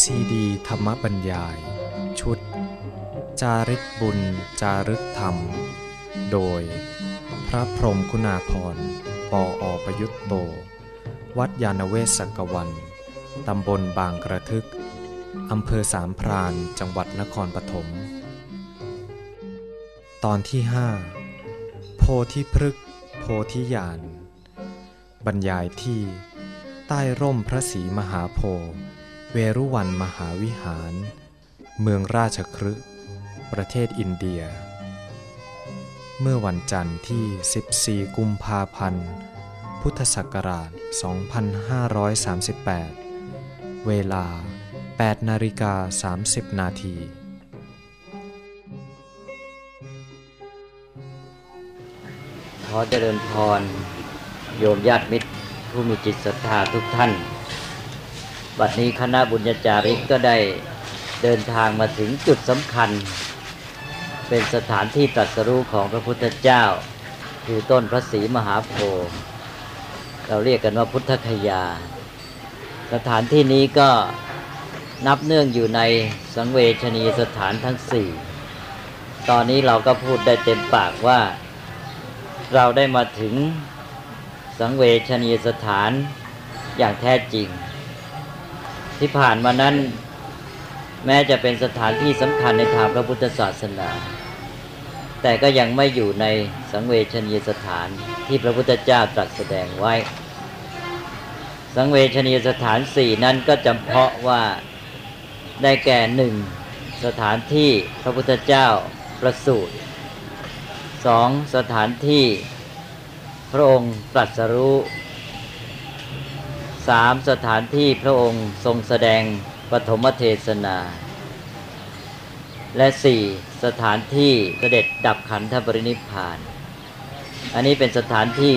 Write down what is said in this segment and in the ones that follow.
ซีดีธรรมบรรยาย ชุด จาริกบุญ จารึกธรรม โดย พระพรหมคุณาพรปออประยุตโต วัดยาณเวศกวัน ตำบลบางกระทึก อำเภอสามพรานจังหวัดนครปฐม ตอนที่ห้าโพธิพฤกษ์โพธิญาณ บรรยายที่ ใต้ร่มพระศรีมหาโพธิ์ เวรุวันมหาวิหาร เมืองราชครึประเทศอินเดีย เมื่อวันจันทร์ที่ 14 กุมภาพันธ์ พุทธศักราช 2538 เวลา 8 นาฬิกา 30 นาที ขอเจริญพร โยมญาติมิตรผู้มีจิตศรัทธาทุกท่าน บัดนี้คณะบุญญาจาริกก็ได้เดินทางมาถึงจุดสำคัญ เป็นสถานที่ตรัสรู้ของพระพุทธเจ้า คือต้นพระศรีมหาโพธิ์เราเรียกกันว่าพุทธคยา สถานที่นี้ก็นับเนื่องอยู่ในสังเวชนียสถานทั้งสี่ ตอนนี้เราก็พูดได้เต็มปากว่า เราได้มาถึงสังเวชนียสถานอย่างแท้จริง ที่ผ่านมานั้น แม้จะเป็นสถานที่สำคัญในทางพระพุทธศาสนา แต่ก็ยังไม่อยู่ในสังเวชนียสถานที่พระพุทธเจ้าตรัสแสดงไว้ สังเวชนียสถานสี่นั้นก็จำเพาะว่าได้แก่หนึ่งสถานที่พระพุทธเจ้าประสูติสองสถานที่พระองค์ตรัสรู้ สามสถานที่พระองค์ทรงแสดงปฐมเทศนา และสี่สถานที่เสด็จดับขันธปรินิพาน อันนี้เป็นสถานที่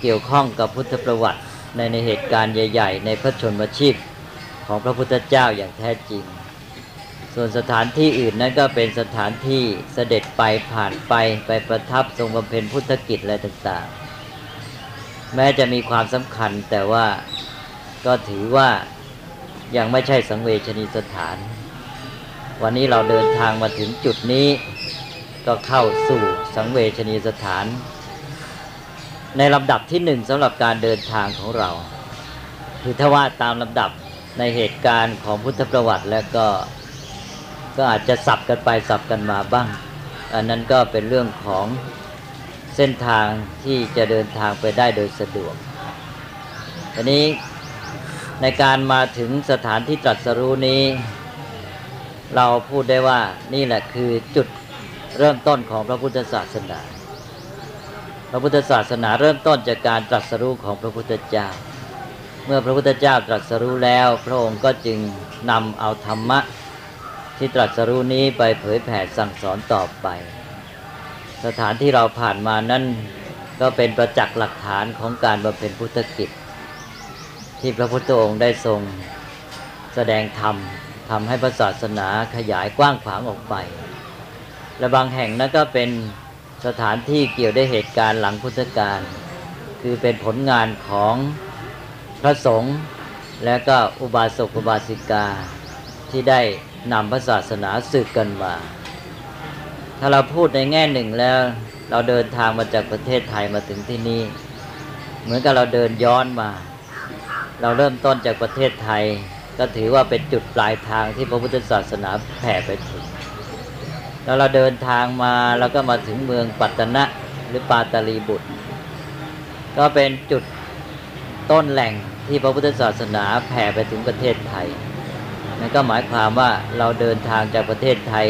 เกี่ยวข้องกับพุทธประวัติในในเหตุการณ์ใหญ่ ๆ ในพระชนมชีพของพระพุทธเจ้าอย่างแท้จริง ส่วนสถานที่อื่นนั้นก็เป็นสถานที่เสด็จไปผ่านไปไปประทับทรงบำเพ็ญพุทธกิจอะไรต่างๆ แม้จะมีความสำคัญแต่ว่าก็ถือว่ายังไม่ใช่สังเวชนีสถาน วันนี้เราเดินทางมาถึงจุดนี้ ก็เข้าสู่สังเวชนีสถาน ในลำดับที่หนึ่งสำหรับการเดินทางของเรา คือถ้าว่าตามลำดับในเหตุการณ์ของพุทธประวัติแล้วก็ก็อาจจะสับกันไปสับกันมาบ้าง อันนั้นก็เป็นเรื่องของ เส้นทางที่จะเดินทางไปได้โดยสะดวกอันนี้ในการมาถึงสถานที่ตรัสรู้นี้ เราพูดได้ว่านี่แหละคือจุดเริ่มต้นของพระพุทธศาสนา พระพุทธศาสนาเริ่มต้นจากการตรัสรู้ของพระพุทธเจ้า เมื่อพระพุทธเจ้าตรัสรู้แล้ว พระองค์ก็จึงนำเอาธรรมะที่ตรัสรู้นี้ไปเผยแผ่สั่งสอนต่อไป สถานที่เราผ่านมานั้นก็เป็นประจักษ์หลักฐานของการบำเพ็ญพุทธกิจ ที่พระพุทธองค์ได้ทรงแสดงธรรมทำให้พระศาสนาขยายกว้างขวางออกไป และบางแห่งนั้นก็เป็นสถานที่เกี่ยวได้เหตุการณ์หลังพุทธกาลคือเป็นผลงานของพระสงฆ์และก็อุบาสกอุบาสิกาที่ได้นำพระศาสนาสืบกันมา ถ้าเราพูดในแง่หนึ่งแล้ว เราเดินทางมาจากประเทศไทยมาถึงที่นี่ เหมือนกับเราเดินย้อนมา เราเริ่มต้นจากประเทศไทย ก็ถือว่าเป็นจุดปลายทางที่พระพุทธศาสนาแผ่ไปถึงแล้วเราเดินทางมาแล้วก็มาถึงเมืองปัตตนะหรือปาตาลีบุตร ก็เป็นจุดต้นแหล่งที่พระพุทธศาสนาแผ่ไปถึงประเทศไทยนั่นก็หมายความว่าเราเดินทางจากประเทศไทย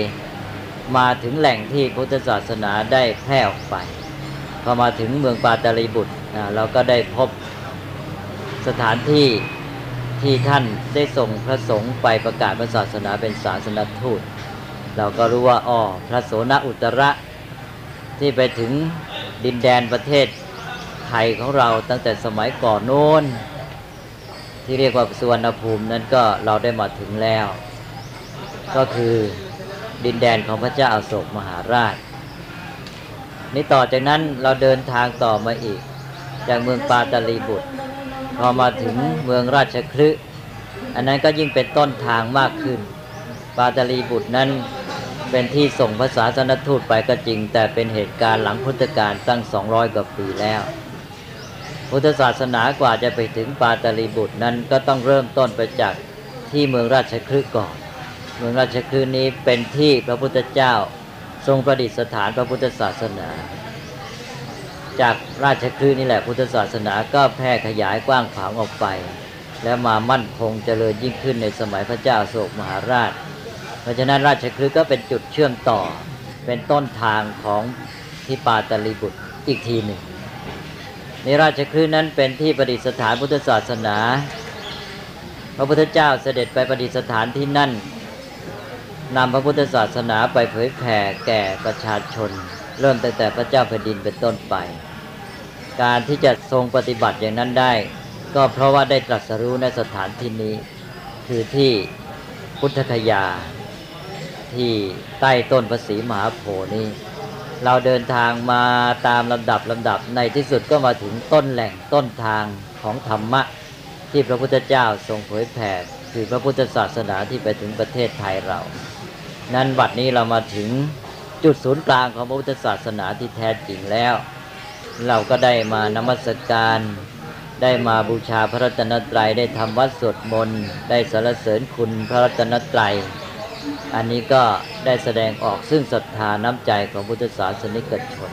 มาถึงแหล่งที่พุทธศาสนาได้แพร่ออกไป พอมาถึงเมืองปาตาลีบุตรเราก็ได้พบสถานที่ที่ท่านได้ส่งพระสงฆ์ไปประกาศพระศาสนาเป็นศาสนทูต เราก็รู้ว่าอ๋อพระโสนอุตระที่ไปถึงดินแดนประเทศไทยของเราตั้งแต่สมัยก่อนโน้น ที่เรียกว่าสุวรรณภูมินั้นก็เราได้มาถึงแล้ว ก็คือ ดินแดนของพระเจ้าอาโศกมหาราช นี่ต่อจากนั้นเราเดินทางต่อมาอีก จากเมืองปาตาลีบุตร พอมาถึงเมืองราชคลึอันนั้นก็ยิ่งเป็นต้นทางมากขึ้น ปาตลีบุตรนั้นเป็นที่ส่งภาษาสนทูตไปก็จริง แต่เป็นเหตุการณ์หลังพุทธกาลตั้ง 200 กว่าปีแล้ว พุทธศาสนากว่าจะไปถึงปาตลีบุตรนั้นก็ต้องเริ่มต้นไปจากที่เมืองราชคฤห์ก่อน เมืองราชคฤห์นี้เป็นที่พระพุทธเจ้าทรงประดิษฐานพระพุทธศาสนา จากราชคฤห์นี่แหละพุทธศาสนาก็แพร่ขยายกว้างขวางออกไป และมามั่นคงเจริญยิ่งขึ้นในสมัยพระเจ้าโศกมหาราช เพราะฉะนั้นราชคฤห์ก็เป็นจุดเชื่อมต่อเป็นต้นทางของที่ปาตลีบุตรอีกทีหนึ่ง ในราชคฤห์นั้นเป็นที่ประดิษฐานพุทธศาสนา พระพุทธเจ้าเสด็จไปประดิษฐานที่นั่น นำพระพุทธศาสนาไปเผยแผ่แก่ประชาชน เริ่มตั้งแต่พระเจ้าแผ่นดินเป็นต้นไป การที่จะทรงปฏิบัติอย่างนั้นได้ ก็เพราะว่าได้ตรัสรู้ในสถานที่นี้ คือที่พุทธคยา ที่ใต้ต้นพระศรีมหาโพธิ์นี้เราเดินทางมาตามลำดับลำดับในที่สุดก็มาถึงต้นแหล่งต้นทางของธรรมะ ที่พระพุทธเจ้าทรงเผยแผ่คือพระพุทธศาสนาที่ไปถึงประเทศไทยเรา นั้นบัดนี้เรามาถึงจุดศูนย์กลางของพระพุทธศาสนาที่แท้จริงแล้ว เราก็ได้มานมัสการ ได้มาบูชาพระรัตนตรัยได้ทำวัดสวดมนต์ได้สรรเสริญคุณพระรัตนตรัยอันนี้ก็ได้แสดงออกซึ่งศรัทธาน้ำใจของพุทธศาสนิกชน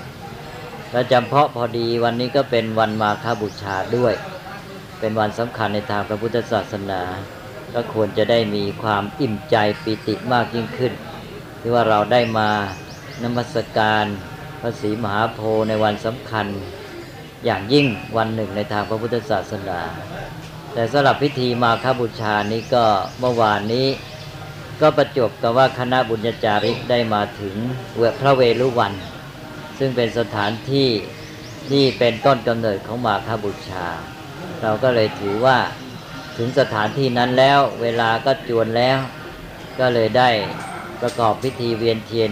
และจำเพาะพอดีวันนี้ก็เป็นวันมาฆบูชาด้วย เป็นวันสำคัญในทางพระพุทธศาสนา ก็ควรจะได้มีความอิ่มใจปิติมากยิ่งขึ้น ที่ว่าเราได้มานมัสการพระศรีมหาโพธิ์ในวันสำคัญ อย่างยิ่งวันหนึ่งในทางพระพุทธศาสนา แต่สำหรับพิธีมาฆบูชานี้ก็เมื่อวานนี้ ก็ประจบกับว่าคณะบุญญาจาริกได้มาถึงเวพระเวรุวัน ซึ่งเป็นสถานที่ที่เป็นต้นกำเนิดของมาฆบูชา เราก็เลยถือว่า ถึงสถานที่นั้นแล้ว เวลาก็จวนแล้ว ก็เลยได้ประกอบพิธีเวียนเทียน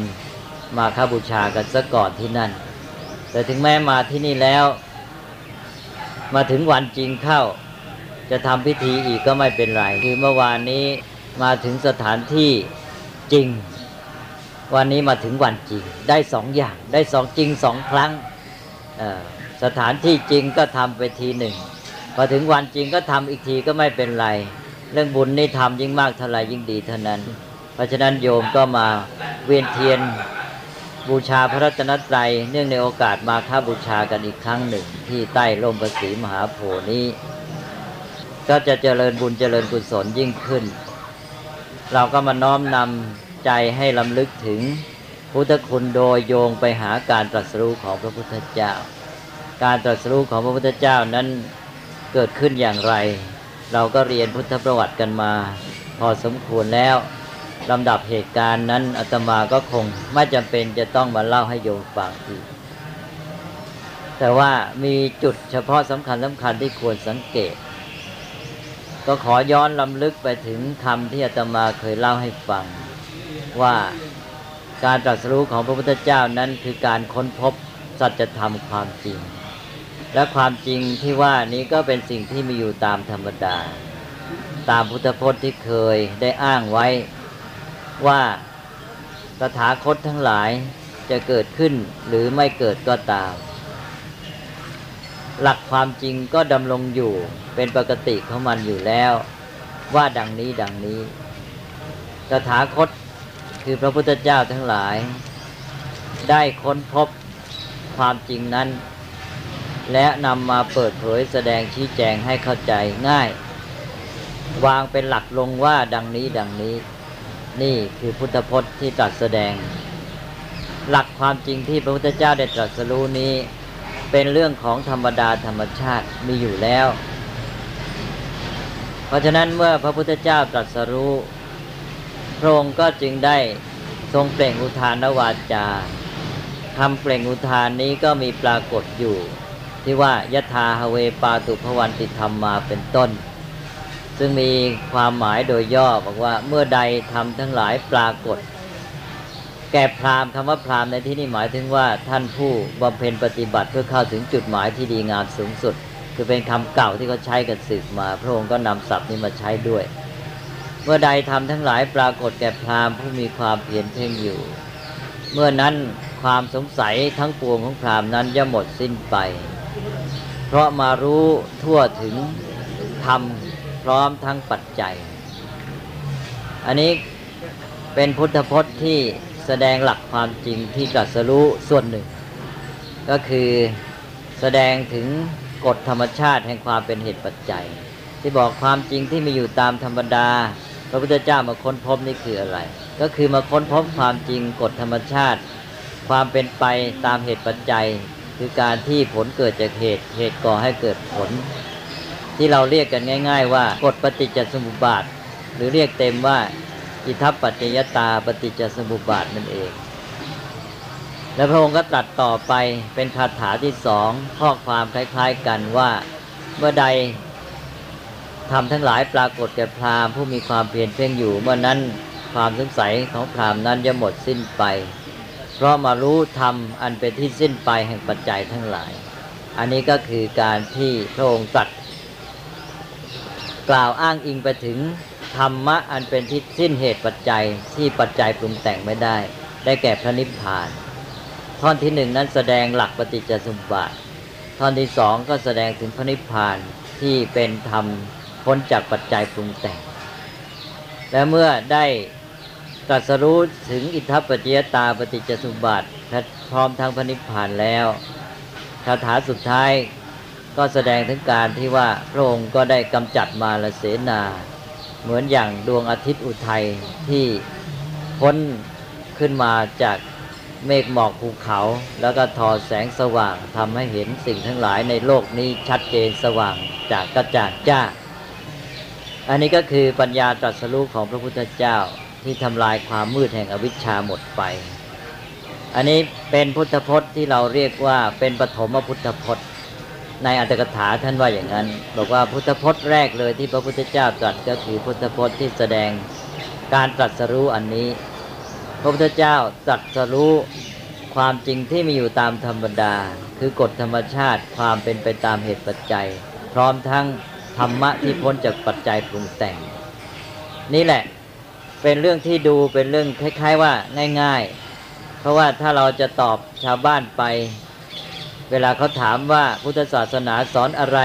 มาฆบูชากันซะก่อนที่นั่น แต่ถึงแม้มาที่นี่แล้ว มาถึงวันจริงเข้า จะทำพิธีอีกก็ไม่เป็นไร คือเมื่อวานนี้มาถึงสถานที่จริง วันนี้มาถึงวันจริง ได้สองอย่าง ได้สองจริงสองครั้ง สถานที่จริงก็ทำไปทีหนึ่ง พอถึงวันจริงก็ทำอีกทีก็ไม่เป็นไร เรื่องบุญนี่ทำยิ่งมากเท่าไรยิ่งดีเท่านั้น เพราะฉะนั้นโยมก็มาเวียนเทียนบูชาพระรัตนตรัยเนื่องในโอกาสมาค้าบูชากันอีกครั้งหนึ่ง ที่ใต้ร่มประสีมหาโพนี้ ก็จะเจริญบุญเจริญกุศลยิ่งขึ้น เราก็มาน้อมนำใจให้ลำลึกถึงพุทธคุณโดยโยงไปหาการตรัสรู้ของพระพุทธเจ้า การตรัสรู้ของพระพุทธเจ้านั้น เกิดขึ้นอย่างไร เราก็เรียนพุทธประวัติกันมา พอสมควรแล้วลำดับเหตุการณ์นั้นอาตมาก็คงไม่จำเป็นจะต้องมาเล่าให้โยมฟังอีก แต่ว่ามีจุดเฉพาะสำคัญสำคัญที่ควรสังเกต ก็ขอย้อนลำลึกไปถึงคำที่อาตมาเคยเล่าให้ฟัง ว่าการตรัสรู้ของพระพุทธเจ้านั้นคือการค้นพบสัจธรรมความจริง และความจริงที่ว่านี้ก็เป็นสิ่งที่มีอยู่ตามธรรมดา ตามพุทธพจน์ที่เคยได้อ้างไว้ว่าตถาคตทั้งหลายจะเกิดขึ้นหรือไม่เกิดก็ตาม หลักความจริงก็ดำรงอยู่เป็นปกติของมันอยู่แล้ว ว่าดังนี้ดังนี้ ตถาคตคือพระพุทธเจ้าทั้งหลาย ได้ค้นพบความจริงนั้น และนำมาเปิดเผยแสดงชี้แจงให้เข้าใจง่าย วางเป็นหลักลงว่าดังนี้ดังนี้ นี่คือพุทธพจน์ที่ตรัสแสดง หลักความจริงที่พระพุทธเจ้าได้ตรัสรู้นี้ เป็นเรื่องของธรรมดาธรรมชาติมีอยู่แล้ว เพราะฉะนั้นเมื่อพระพุทธเจ้าตรัสรู้พระองค์ก็จึงได้ทรงเปล่งอุทานวาจาคำเปล่งอุทานนี้ก็มีปรากฏอยู่ ที่ว่ายะธาฮเวปาตุพวันติธรรมมาเป็นต้น ซึ่งมีความหมายโดยย่อบอกว่าเมื่อใดทำทั้งหลายปรากฏ แก่พราหมณ์คำว่าพราหมณ์ในที่นี้หมายถึงว่าท่านผู้บำเพ็ญปฏิบัติเพื่อเข้าถึงจุดหมายที่ดีงามสูงสุด คือเป็นคำเก่าที่เขาใช้กันสืบมา พระองค์ก็นำศัพท์นี้มาใช้ด้วย เมื่อใดทำทั้งหลายปรากฏแก่พราหมณ์ผู้มีความเพียรเพ่งอยู่ เมื่อนั้นความสงสัยทั้งปวงของพราหมณ์นั้นย่อมหมดสิ้นไป เพราะมารู้ทั่วถึงธรรมพร้อมทั้งปัจจัย อันนี้เป็นพุทธพจน์ที่แสดงหลักความจริงที่ตรัสรู้ส่วนหนึ่ง ก็คือแสดงถึงกฎธรรมชาติแห่งความเป็นเหตุปัจจัย ที่บอกความจริงที่มีอยู่ตามธรรมดา พระพุทธเจ้ามาค้นพบนี่คืออะไร ก็คือมาค้นพบความจริงกฎธรรมชาติ ความเป็นไปตามเหตุปัจจัย คือการที่ผลเกิดจากเหตุ เหตุก่อให้เกิดผล ที่เราเรียกกันง่าย ๆ ว่ากฎปฏิจจสมุปบาท หรือเรียกเต็มว่าอิทัปปัจจยตาปฏิจจสมุปบาทนั่นเอง แล้วพระองค์ก็ตรัสต่อไปเป็นคาถาที่สองข้อความคล้าย ๆ กันว่าเมื่อใดทำทั้งหลายปรากฏแก่พราหมณ์ผู้มีความเพียรเพ่งอยู่เมื่อนั้นความสงสัยของพราหมณ์นั้นจะหมดสิ้นไป เพราะมารู้ธรรมอันเป็นที่สิ้นไปแห่งปัจจัยทั้งหลาย อันนี้ก็คือการที่พระองค์ตรัสกล่าวอ้างอิงไปถึงธรรมะอันเป็นที่สิ้นเหตุปัจจัยที่ปัจจัยปรุงแต่งไม่ได้ ได้แก่พระนิพพาน ท่อนที่หนึ่งนั้นแสดงหลักปฏิจจสมุปบาทท่อนที่สองก็แสดงถึงพระนิพพานที่เป็นธรรมพ้นจากปัจจัยปรุงแต่ง และเมื่อได้ ตรัสรู้ถึงอิทธปฏิยตาปฏิจจสมุปบาพร้อมทั้งพระนิพพานแล้วคาถาสุดท้ายก็แสดงถึงการที่ว่าพระองค์ก็ได้กำจัดมาลเสนา เหมือนอย่างดวงอาทิตย์อุทัยที่พ้นขึ้นมาจากเมฆหมอกภูเขา แล้วก็ทอแสงสว่างทำให้เห็นสิ่งทั้งหลายในโลกนี้ชัดเจนสว่างจากกระจ่างจ้า อันนี้ก็คือปัญญาตรัสรู้ของพระพุทธเจ้า ที่ทำลายความมืดแห่งอวิชชาหมดไป อันนี้เป็นพุทธพจน์ที่เราเรียกว่าเป็นปฐมพุทธพจน์ ในอัตถกถาท่านว่าอย่างนั้น บอกว่าพุทธพจน์แรกเลยที่พระพุทธเจ้าตรัสก็คือพุทธพจน์ที่แสดงการตรัสรู้อันนี้ พระพุทธเจ้าตรัสรู้ความจริงที่มีอยู่ตามธรรมดา คือกฎธรรมชาติความเป็นไปตามเหตุปัจจัย พร้อมทั้งธรรมะที่พ้นจากปัจจัยปรุงแต่ง นี่แหละ เป็นเรื่องที่ดูเป็นเรื่องคล้าย ๆว่าง่าย ๆ เพราะว่าถ้าเราจะตอบชาวบ้านไป เวลาเขาถามว่าพุทธศาสนาสอนอะไร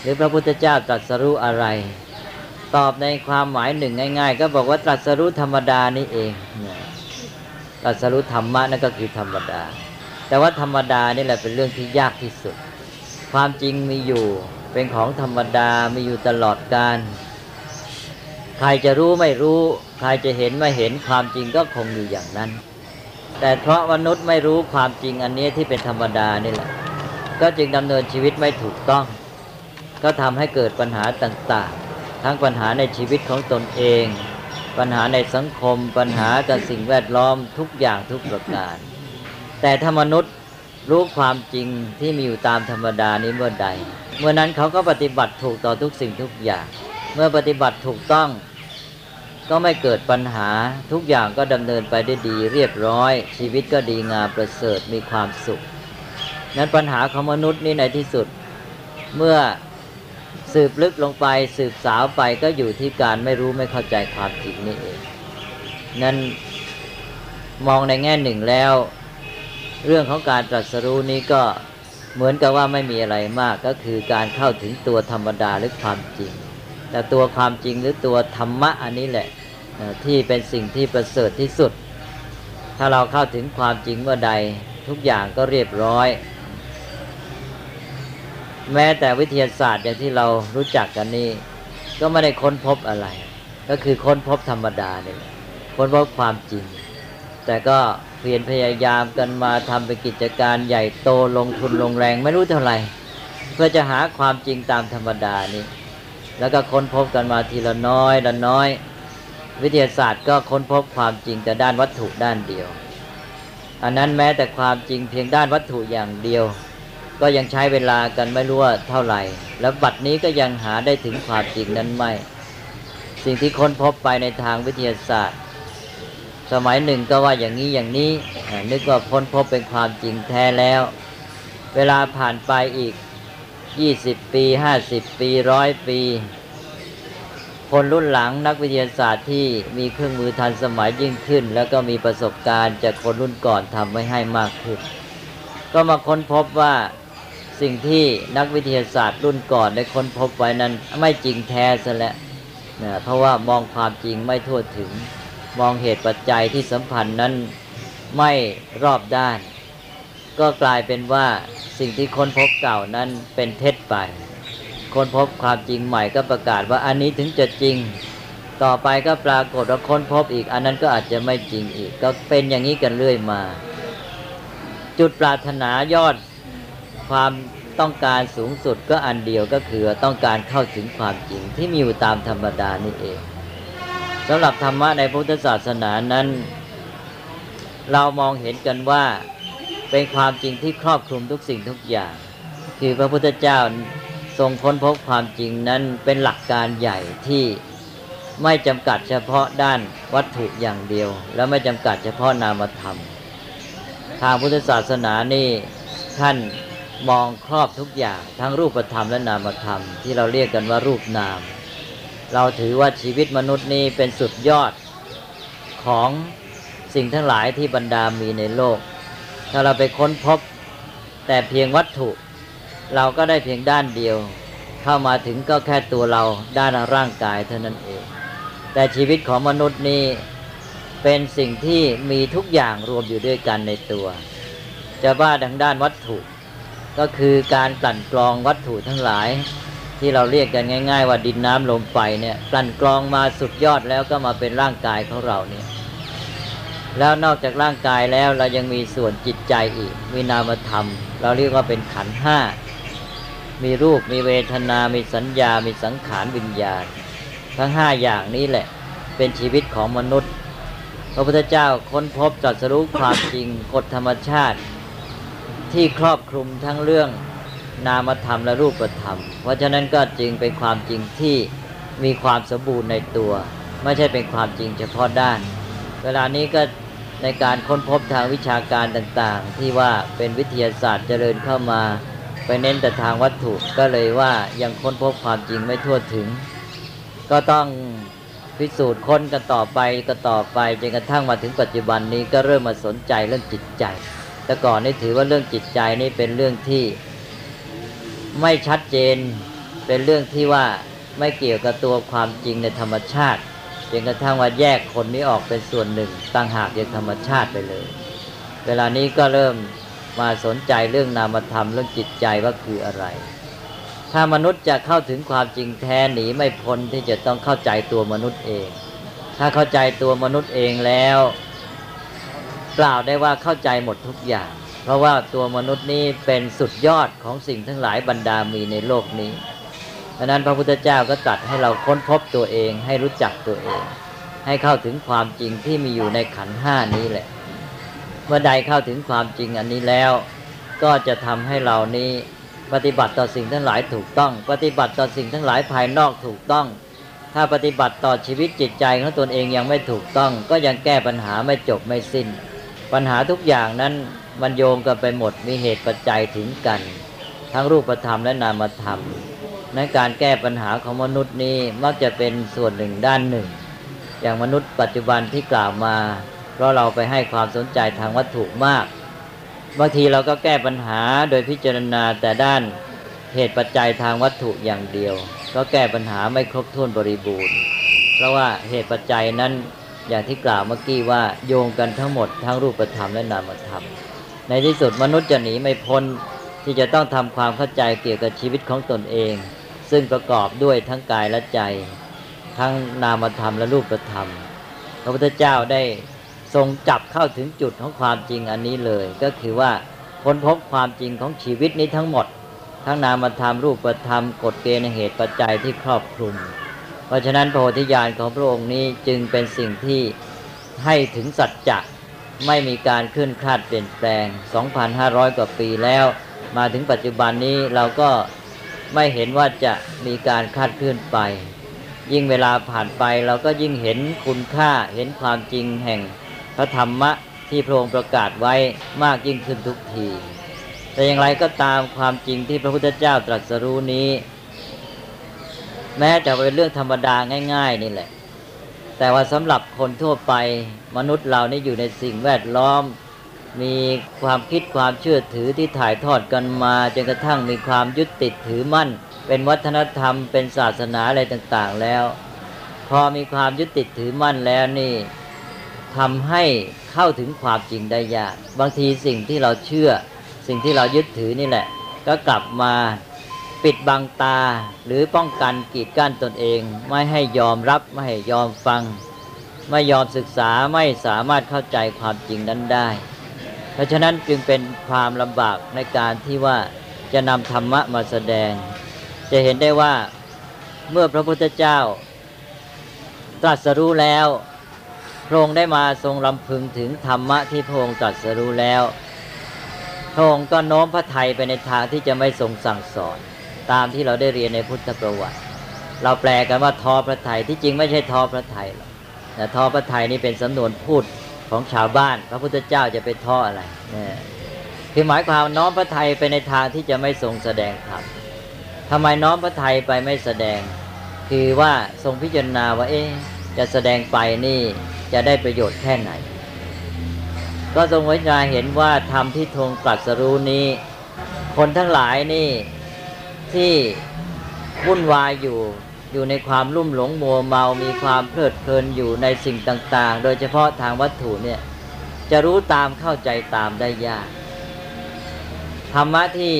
หรือพระพุทธเจ้าตรัสรู้อะไร ตอบในความหมายหนึ่งง่าย ๆ ก็บอกว่าตรัสรู้ธรรมดานี่เองตรัสรู้ธรรมะนั่นก็คือธรรมดา แต่ว่าธรรมดานี่แหละเป็นเรื่องที่ยากที่สุด ความจริงมีอยู่เป็นของธรรมดามีอยู่ตลอดกาล ใครจะรู้ไม่รู้ ใครจะเห็นไม่เห็นความจริงก็คงอยู่อย่างนั้น แต่เพราะมนุษย์ไม่รู้ความจริงอันนี้ที่เป็นธรรมดานี่แหละ ก็จึงดำเนินชีวิตไม่ถูกต้อง ก็ทำให้เกิดปัญหาต่างๆ ทั้งปัญหาในชีวิตของตนเอง ปัญหาในสังคม ปัญหากับสิ่งแวดล้อมทุกอย่างทุกประการ แต่ถ้ามนุษย์รู้ความจริงที่มีอยู่ตามธรรมดานี้เมื่อใด เมื่อนั้นเขาก็ปฏิบัติถูกต่อทุกสิ่งทุกอย่าง เมื่อปฏิบัติถูกต้อง ก็ไม่เกิดปัญหาทุกอย่างก็ดำเนินไปได้ดีเรียบร้อย ชีวิตก็ดีงามประเสริฐมีความสุข นั้นปัญหาของมนุษย์นี่ในที่สุด เมื่อสืบลึกลงไปสืบสาวไปก็อยู่ที่การไม่รู้ไม่เข้าใจความจริงนี่เอง นั้นมองในแง่หนึ่งแล้ว เรื่องของการตรัสรู้นี้ก็เหมือนกับว่าไม่มีอะไรมากก็คือการเข้าถึงตัวธรรมดาหรือความจริง แต่ตัวความจริงหรือตัวธรรมะอันนี้แหละที่เป็นสิ่งที่ประเสริฐที่สุด ถ้าเราเข้าถึงความจริงเมื่อใดทุกอย่างก็เรียบร้อย แม้แต่วิทยาศาสตร์อย่างที่เรารู้จักกันนี่ก็ไม่ได้ค้นพบอะไร ก็คือค้นพบธรรมดาเนี่ยค้นพบความจริง แต่ก็เพียรพยายามกันมาทำเป็นกิจการใหญ่โตลงทุนลงแรงไม่รู้เท่าไหร่ เพื่อจะหาความจริงตามธรรมดานี้ แล้วก็ค้นพบกันมาทีละน้อยละน้อย วิทยาศาสตร์ก็ค้นพบความจริงแต่ด้านวัตถุด้านเดียว อันนั้นแม้แต่ความจริงเพียงด้านวัตถุอย่างเดียว ก็ยังใช้เวลากันไม่รู้ว่าเท่าไหร่ แล้วบัดนี้ก็ยังหาได้ถึงความจริงนั้นไม่ สิ่งที่ค้นพบไปในทางวิทยาศาสตร์ สมัยหนึ่งก็ว่าอย่างนี้อย่างนี้นึกว่าพ้นพบเป็นความจริงแท้แล้ว เวลาผ่านไปอีก 20ปี50ปีร้อยปี คนรุ่นหลังนักวิทยาศาสตร์ที่มีเครื่องมือทันสมัยยิ่งขึ้น แล้วก็มีประสบการณ์จากคนรุ่นก่อนทำไว้ให้มากขึ้น ก็มาค้นพบว่าสิ่งที่นักวิทยาศาสตร์รุ่นก่อนได้ค้นพบไว้นั้นไม่จริงแท้ซะแล้วนะเพราะว่ามองความจริงไม่ทั่วถึง มองเหตุปัจจัยที่สัมพันธ์นั้นไม่รอบด้าน ก็กลายเป็นว่า สิ่งที่ค้นพบเก่านั้นเป็นเท็จไป ค้นพบความจริงใหม่ก็ประกาศว่าอันนี้ถึงจะจริง ต่อไปก็ปรากฏว่าค้นพบอีก อันนั้นก็อาจจะไม่จริงอีก ก็เป็นอย่างนี้กันเรื่อยมา จุดปรารถนายอดความต้องการสูงสุดก็อันเดียวก็คือต้องการเข้าถึงความจริงที่มีอยู่ตามธรรมดานี่เองสำหรับธรรมะในพุทธศาสนานั้น เรามองเห็นกันว่า เป็นความจริงที่ครอบคลุมทุกสิ่งทุกอย่าง คือพระพุทธเจ้าทรงค้นพบความจริงนั้นเป็นหลักการใหญ่ที่ไม่จำกัดเฉพาะด้านวัตถุอย่างเดียว และไม่จำกัดเฉพาะนามธรรม ทางพุทธศาสนานี่ท่านมองครอบทุกอย่าง ทั้งรูปธรรมและนามธรรม ที่เราเรียกกันว่ารูปนาม เราถือว่าชีวิตมนุษย์นี้เป็นสุดยอดของสิ่งทั้งหลายที่บรรดามีในโลก ถ้าเราไปค้นพบแต่เพียงวัตถุ เราก็ได้เพียงด้านเดียว เข้ามาถึงก็แค่ตัวเราด้านร่างกายเท่านั้นเอง แต่ชีวิตของมนุษย์นี้เป็นสิ่งที่มีทุกอย่างรวมอยู่ด้วยกันในตัว จะว่าทางด้านวัตถุ ก็คือการกลั่นกรองวัตถุทั้งหลาย ที่เราเรียกกันง่าย ๆ ว่าดินน้ำลมไฟเนี่ยกลั่นกรองมาสุดยอดแล้วก็มาเป็นร่างกายของเราเนี่ย แล้วนอกจากร่างกายแล้วเรายังมีส่วนจิตใจอีก มีนามธรรม เราเรียกว่าเป็นขันห้า มีรูปมีเวทนา มีสัญญา มีสังขารวิญญาณ ทั้งห้าอย่างนี้แหละ เป็นชีวิตของมนุษย์ พระพุทธเจ้าค้นพบตรัสรู้ความจริงกฎธรรมชาติ ที่ครอบคลุมทั้งเรื่องนามธรรมและรูปธรรม เพราะฉะนั้นก็จึงเป็นความจริงที่มีความสมบูรณ์ในตัว ไม่ใช่เป็นความจริงเฉพาะด้าน เวลานี้ก็ ในการค้นพบทางวิชาการต่างๆ ที่ว่าเป็นวิทยาศาสตร์เจริญเข้ามาไปเน้นแต่ทางวัตถุก็เลยว่ายังค้นพบความจริงไม่ทั่วถึง ก็ต้องพิสูจน์ค้นกันต่อไปก็ต่อไปจนกระทั่งมาถึงปัจจุบันนี้ก็เริ่มมาสนใจเรื่องจิตใจ แต่ก่อนนี่ถือว่าเรื่องจิตใจนี่เป็นเรื่องที่ไม่ชัดเจน เป็นเรื่องที่ว่าไม่เกี่ยวกับตัวความจริงในธรรมชาติ จนกระทั่งว่าแยกคนนี้ออกเป็นส่วนหนึ่งต่างหากจากธรรมชาติไปเลย เวลานี้ก็เริ่มมาสนใจเรื่องนามธรรมเรื่องจิตใจว่าคืออะไร ถ้ามนุษย์จะเข้าถึงความจริงแท้หนีไม่พ้นที่จะต้องเข้าใจตัวมนุษย์เอง ถ้าเข้าใจตัวมนุษย์เองแล้วกล่าวได้ว่าเข้าใจหมดทุกอย่าง เพราะว่าตัวมนุษย์นี้เป็นสุดยอดของสิ่งทั้งหลายบรรดามีในโลกนี้ ดังนั้นพระพุทธเจ้าก็ตรัสให้เราค้นพบตัวเอง ให้รู้จักตัวเอง ให้เข้าถึงความจริงที่มีอยู่ในขันห้านี้แหละ เมื่อใดเข้าถึงความจริงอันนี้แล้ว ก็จะทำให้เรานี้ปฏิบัติต่อสิ่งทั้งหลายถูกต้อง ปฏิบัติต่อสิ่งทั้งหลายภายนอกถูกต้อง ถ้าปฏิบัติต่อชีวิตจิตใจของตนเองยังไม่ถูกต้อง ก็ยังแก้ปัญหาไม่จบไม่สิ้น ปัญหาทุกอย่างนั้นมันโยงกันไปหมดมีเหตุปัจจัยถึงกัน ทั้งรูปธรรมและนามธรรม ในการแก้ปัญหาของมนุษย์นี้มักจะเป็นส่วนหนึ่งด้านหนึ่ง อย่างมนุษย์ปัจจุบันที่กล่าวมา เพราะเราไปให้ความสนใจทางวัตถุมากบางทีเราก็แก้ปัญหาโดยพิจารณาแต่ด้านเหตุปัจจัยทางวัตถุอย่างเดียว ก็แก้ปัญหาไม่ครบถ้วนบริบูรณ์ เพราะว่าเหตุปัจจัยนั้นอย่างที่กล่าวเมื่อกี้ว่าโยงกันทั้งหมดทั้งรูปธรรมและนามธรรม ในที่สุดมนุษย์จะหนีไม่พ้นที่จะต้องทำความเข้าใจเกี่ยวกับชีวิตของตนเอง ซึ่งประกอบด้วยทั้งกายและใจ ทั้งนามธรรมและรูปธรรม พระพุทธเจ้าได้ทรงจับเข้าถึงจุดของความจริงอันนี้เลย ก็คือว่าค้นพบความจริงของชีวิตนี้ทั้งหมด ทั้งนามธรรมรูปธรรมกฎเกณฑ์เหตุปัจจัยที่ครอบคลุม เพราะฉะนั้นพระโพธิญาณของพระองค์นี้จึงเป็นสิ่งที่ให้ถึงสัจจะไม่มีการเคลื่อนคลาดเปลี่ยนแปลง 2,500 กว่าปีแล้ว มาถึงปัจจุบันนี้เราก็ ไม่เห็นว่าจะมีการคาดเคลื่อนไป ยิ่งเวลาผ่านไปเราก็ยิ่งเห็นคุณค่าเห็นความจริงแห่งพระธรรมะที่พระองค์ประกาศไว้มากยิ่งขึ้นทุกที แต่อย่างไรก็ตามความจริงที่พระพุทธเจ้าตรัสรู้นี้ แม้จะเป็นเรื่องธรรมดาง่าย ๆ นี่แหละ แต่ว่าสำหรับคนทั่วไปมนุษย์เรานี่อยู่ในสิ่งแวดล้อม มีความคิดความเชื่อถือที่ถ่ายทอดกันมาจนกระทั่งมีความยึดติดถือมั่น เป็นวัฒนธรรมเป็นศาสนาอะไรต่างๆแล้ว พอมีความยึดติดถือมั่นแล้วนี่ทำให้เข้าถึงความจริงได้ยาก บางทีสิ่งที่เราเชื่อ สิ่งที่เรายึดถือนี่แหละ ก็กลับมาปิดบังตาหรือป้องกันกีดกั้นตนเอง ไม่ให้ยอมรับไม่ให้ยอมฟัง ไม่ยอมศึกษาไม่สามารถเข้าใจความจริงนั้นได้ เพราะฉะนั้นจึงเป็นความลำบากในการที่ว่าจะนำธรรมะมาแสดง จะเห็นได้ว่าเมื่อพระพุทธเจ้า ตรัสรู้แล้วพระองค์ได้มาทรงลำพึงถึงธรรมะที่พระองค์ตรัสรู้แล้วพระองค์ก็โน้มพระทัยไปในทางที่จะไม่ทรงสั่งสอน ตามที่เราได้เรียนในพุทธประวัติ เราแปลกันว่าทอพระทัยที่จริงไม่ใช่ทอพระทัยหรอกแต่ทอพระทัยนี่เป็นสำนวนพูด ของชาวบ้าน พระพุทธเจ้าจะไปท่ออะไรเนี่ยคือหมายความน้อมพระไทยไปในทางที่จะไม่ทรงแสดงธรรมทำไมน้อมพระไทยไปไม่แสดง คือว่าทรงพิจารณาว่าเอ๊ะจะแสดงไปนี่จะได้ประโยชน์แค่ไหน ก็ทรงวิจารเห็นว่าธรรมที่ทรงตรัสรู้นี้ คนทั้งหลายนี่ที่วุ่นวายอยู่ อยู่ในความลุ่มหลงมัวเมา มีความเพลิดเพลินอยู่ในสิ่งต่าง ๆ โดยเฉพาะทางวัตถุเนี่ยจะรู้ตามเข้าใจตามได้ยาก ธรรมะที่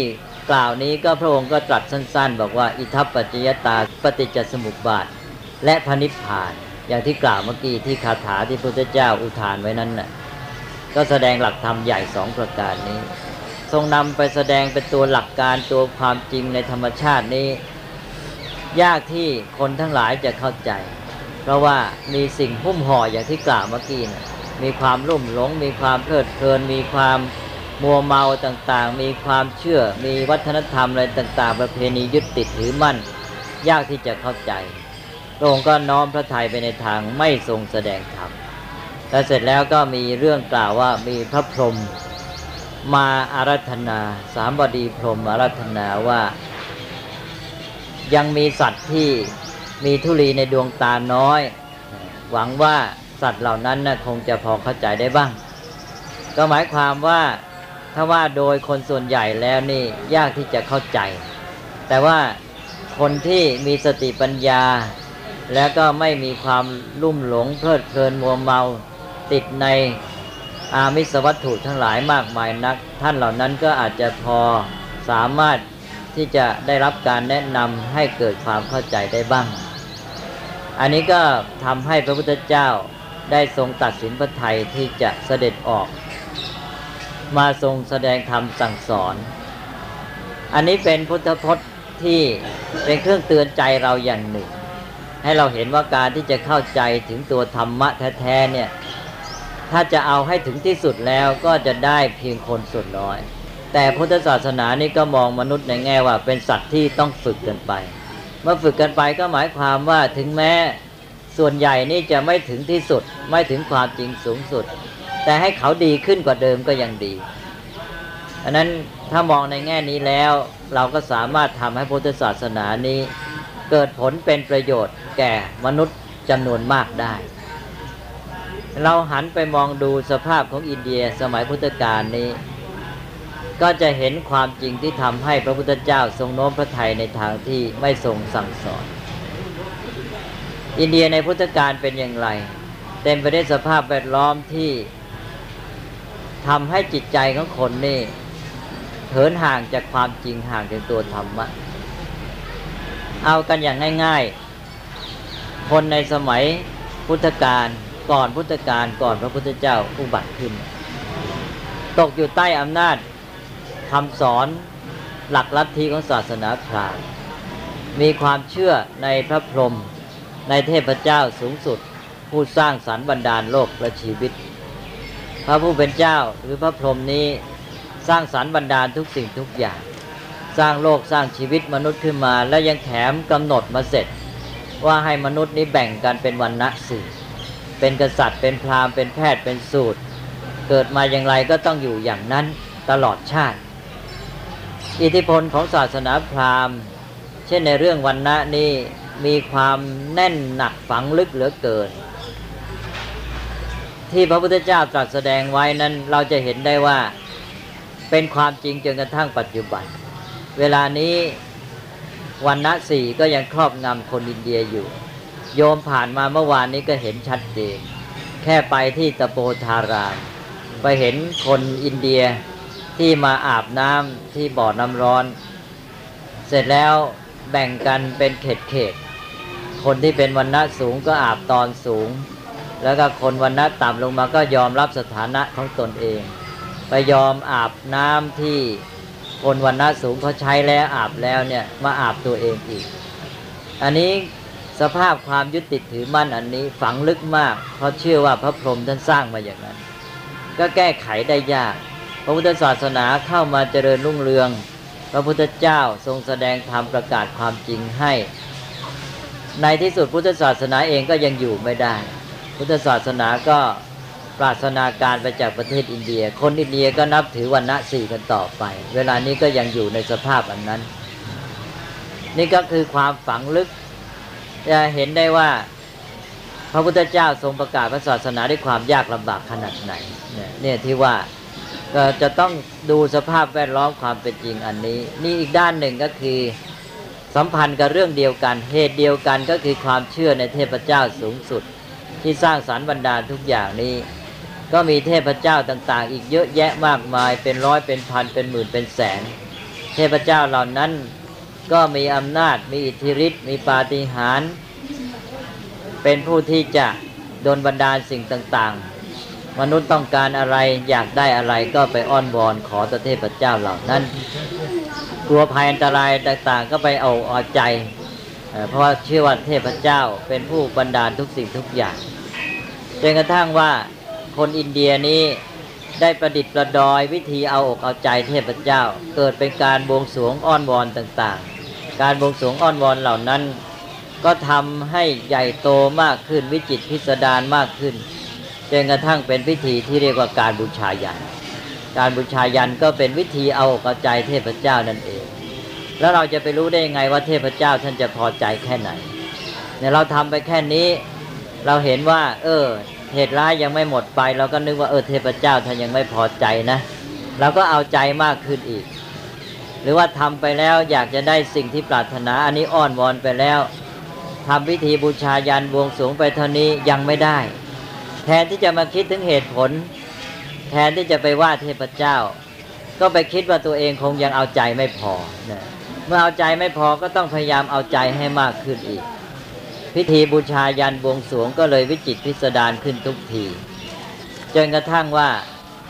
กล่าวนี้ก็พระองค์ก็ตรัสสั้น ๆ บอกว่าอิทัปปัจจยตาปฏิจจสมุปบาท และพนิพพาน อย่างที่กล่าวเมื่อกี้ที่คาถาที่พระพุทธเจ้าอุทานไว้นั้นน่ะก็แสดงหลักธรรมใหญ่สองประการนี้ ทรงนำไปแสดงเป็นตัวหลักการตัวความจริงในธรรมชาตินี้ ยากที่คนทั้งหลายจะเข้าใจ เพราะว่ามีสิ่งหุ้มห่ออย่างที่กล่าวเมื่อกี้นะมีความรุ่มหลง มีความเพลิดเพลิน มีความมัวเมาต่างๆ มีความเชื่อ มีวัฒนธรรมอะไรต่าง ๆ ประเพณียึดติดถือมั่น ยากที่จะเข้าใจพระองค์ก็น้อมพระทัยไปในทางไม่ทรงแสดงธรรมแล้วเสร็จแล้วก็มีเรื่องกล่าวว่ามีพระพรหมมาอารัธนา สามบดีพรหมอารัธนาว่า ยังมีสัตว์ที่มีทุลีในดวงตาน้อย หวังว่าสัตว์เหล่านั้นนะคงจะพอเข้าใจได้บ้าง ก็หมายความว่าถ้าว่าโดยคนส่วนใหญ่แล้วนี่ยากที่จะเข้าใจ แต่ว่าคนที่มีสติปัญญา แล้วก็ไม่มีความลุ่มหลงเพลิดเพลินมัวเมาติดในอามิสวัตถุทั้งหลายมากมายนัก ท่านเหล่านั้นก็อาจจะพอสามารถ ที่จะได้รับการแนะนำให้เกิดความเข้าใจได้บ้าง อันนี้ก็ทำให้พระพุทธเจ้าได้ทรงตัดสินพระไทยที่จะเสด็จออก มาทรงแสดงธรรมสั่งสอน อันนี้เป็นพุทธพจน์ที่เป็นเครื่องเตือนใจเราอย่างหนึ่ง ให้เราเห็นว่าการที่จะเข้าใจถึงตัวธรรมะแท้ๆเนี่ยถ้าจะเอาให้ถึงที่สุดแล้วก็จะได้เพียงคนส่วนน้อย แต่พุทธศาสนานี่ก็มองมนุษย์ในแง่ว่าเป็นสัตว์ที่ต้องฝึกกันไป เมื่อฝึกกันไปก็หมายความว่าถึงแม้ส่วนใหญ่นี่จะไม่ถึงที่สุด ไม่ถึงความจริงสูงสุด แต่ให้เขาดีขึ้นกว่าเดิมก็ยังดีอันนั้นถ้ามองในแง่นี้แล้วเราก็สามารถทำให้พุทธศาสนานี้ เกิดผลเป็นประโยชน์แก่มนุษย์จำนวนมากได้ เราหันไปมองดูสภาพของอินเดียสมัยพุทธกาลนี้ ก็จะเห็นความจริงที่ทำให้พระพุทธเจ้าทรงโน้มพระทัยในทางที่ไม่ทรงสั่งสอน อินเดียในพุทธกาลเป็นอย่างไร เต็มไปด้วยสภาพแวดล้อมที่ทำให้จิตใจของคนนี่เถินห่างจากความจริงห่างจากตัวธรรมะ เอากันอย่างง่าย ๆ คนในสมัยพุทธกาลก่อนพุทธกาลก่อนพระพุทธเจ้าอุบัติขึ้น ตกอยู่ใต้อำนาจ คำสอนหลักลัทธิของศาสนาพราหมณ์มีความเชื่อในพระพรหมในเทพเจ้าสูงสุด ผู้สร้างสรรค์บรรดาลโลกและชีวิต พระผู้เป็นเจ้าหรือพระพรหมนี้สร้างสรรค์บรรดาลทุกสิ่งทุกอย่าง สร้างโลกสร้างชีวิตมนุษย์ขึ้นมา และยังแถมกำหนดมาเสร็จ ว่าให้มนุษย์นี้แบ่งกันเป็นวันณะสี่เป็นกษัตริย์เป็นพราหมณ์เป็นแพทย์เป็นสูตร เกิดมาอย่างไรก็ต้องอยู่อย่างนั้นตลอดชาติ อิทธิพลของศาสนาพราหมณ์ เช่นในเรื่องวันณะนี้มีความแน่นหนักฝังลึกเหลือเกิน ที่พระพุทธเจ้าตรัสแสดงไว้นั้นเราจะเห็นได้ว่าเป็นความจริงจนกระทั่งปัจจุบัน เวลานี้วันณะสี่ก็ยังครอบงำคนอินเดียอยู่ โยมผ่านมาเมื่อวานนี้ก็เห็นชัดเจนแค่ไปที่ตะโปธารามไปเห็นคนอินเดีย ที่มาอาบน้ำที่บ่อน้ำร้อน เสร็จแล้วแบ่งกันเป็นเขตเขตๆคนที่เป็นวันณะสูงก็อาบตอนสูง แล้วก็คนวันณะต่ำลงมาก็ยอมรับสถานะของตนเอง ไปยอมอาบน้ำที่คนวันณะสูงเขาใช้แล้วอาบแล้วเนี่ยมาอาบตัวเองอีก อันนี้สภาพความยึดติดถือมั่นอันนี้ฝังลึกมาก เพราะเชื่อว่าพระพรหมท่านสร้างมาอย่างนั้น ก็แก้ไขได้ยาก พระพุทธศาสนาเข้ามาเจริญรุ่งเรือง พระพุทธเจ้าทรงแสดงธรรมประกาศความจริงให้ ในที่สุดพุทธศาสนาเองก็ยังอยู่ไม่ได้ พุทธศาสนาก็ปราศนาการไปจากประเทศอินเดีย คนอินเดียก็นับถือวันณะสี่กันต่อไป เวลานี้ก็ยังอยู่ในสภาพอันนั้น นี่ก็คือความฝังลึกจะเห็นได้ว่าพระพุทธเจ้าทรงประกาศพระศาสนาด้วยความยากลำบากขนาดไหนเนี่ยที่ว่า จะต้องดูสภาพแวดล้อมความเป็นจริงอันนี้ นี่อีกด้านหนึ่งก็คือสัมพันธ์กับเรื่องเดียวกัน เหตุเดียวกันก็คือความเชื่อในเทพเจ้าสูงสุด ที่สร้างสรรค์บรรดาทุกอย่างนี้ ก็มีเทพเจ้าต่าง ๆ อีกเยอะแยะมากมายเป็นร้อยเป็นพันเป็นหมื่นเป็นแสน เทพเจ้าเหล่านั้นก็มีอำนาจมีอิทธิฤทธิ์มีปาฏิหาริย์เป็นผู้ที่จะโดนบันดาลสิ่งต่าง ๆ มนุษย์ต้องการอะไรอยากได้อะไรก็ไปอ้อนวอนขอต่อเทพเจ้าเหล่านั้น กลัวภัยอันตรายต่างๆ ก็ไปเอาเอาใจ เพราะว่าเชื่อว่าเทพเจ้าเป็นผู้บันดาลทุกสิ่งทุกอย่างจนกระทั่งว่าคนอินเดียนี้ได้ประดิษฐ์ประดอยวิธีเอาอกเอาใจเทพเจ้า เกิดเป็นการบวงสรวงอ้อนวอนต่างๆ การบวงสรวงอ้อนวอนเหล่านั้น ก็ทำให้ใหญ่โตมากขึ้นวิจิตพิสดารมากขึ้น จนกระทั่งเป็นพิธีที่เรียกว่าการบูชายัน การบูชายันก็เป็นวิธีเอาอกเอาใจเทพเจ้านั่นเอง แล้วเราจะไปรู้ได้ยังไงว่าเทพเจ้าท่านจะพอใจแค่ไหนเนี่ยเราทำไปแค่นี้ เราเห็นว่า เออเหตุร้ายยังไม่หมดไป เราก็นึกว่าเออเทพเจ้าท่านยังไม่พอใจนะเราก็เอาใจมากขึ้นอีก หรือว่าทำไปแล้วอยากจะได้สิ่งที่ปรารถนาอันนี้อ้อนวอนไปแล้วทำพิธีบูชายันบวงสรวงไปเท่านี้ยังไม่ได้ แทนที่จะมาคิดถึงเหตุผล แทนที่จะไปว่าเทพเจ้า ก็ไปคิดว่าตัวเองคงยังเอาใจไม่พอนะเมื่อเอาใจไม่พอก็ต้องพยายามเอาใจให้มากขึ้นอีก พิธีบูชายันบวงสวงก็เลยวิจิตพิสดารขึ้นทุกทีจนกระทั่งว่า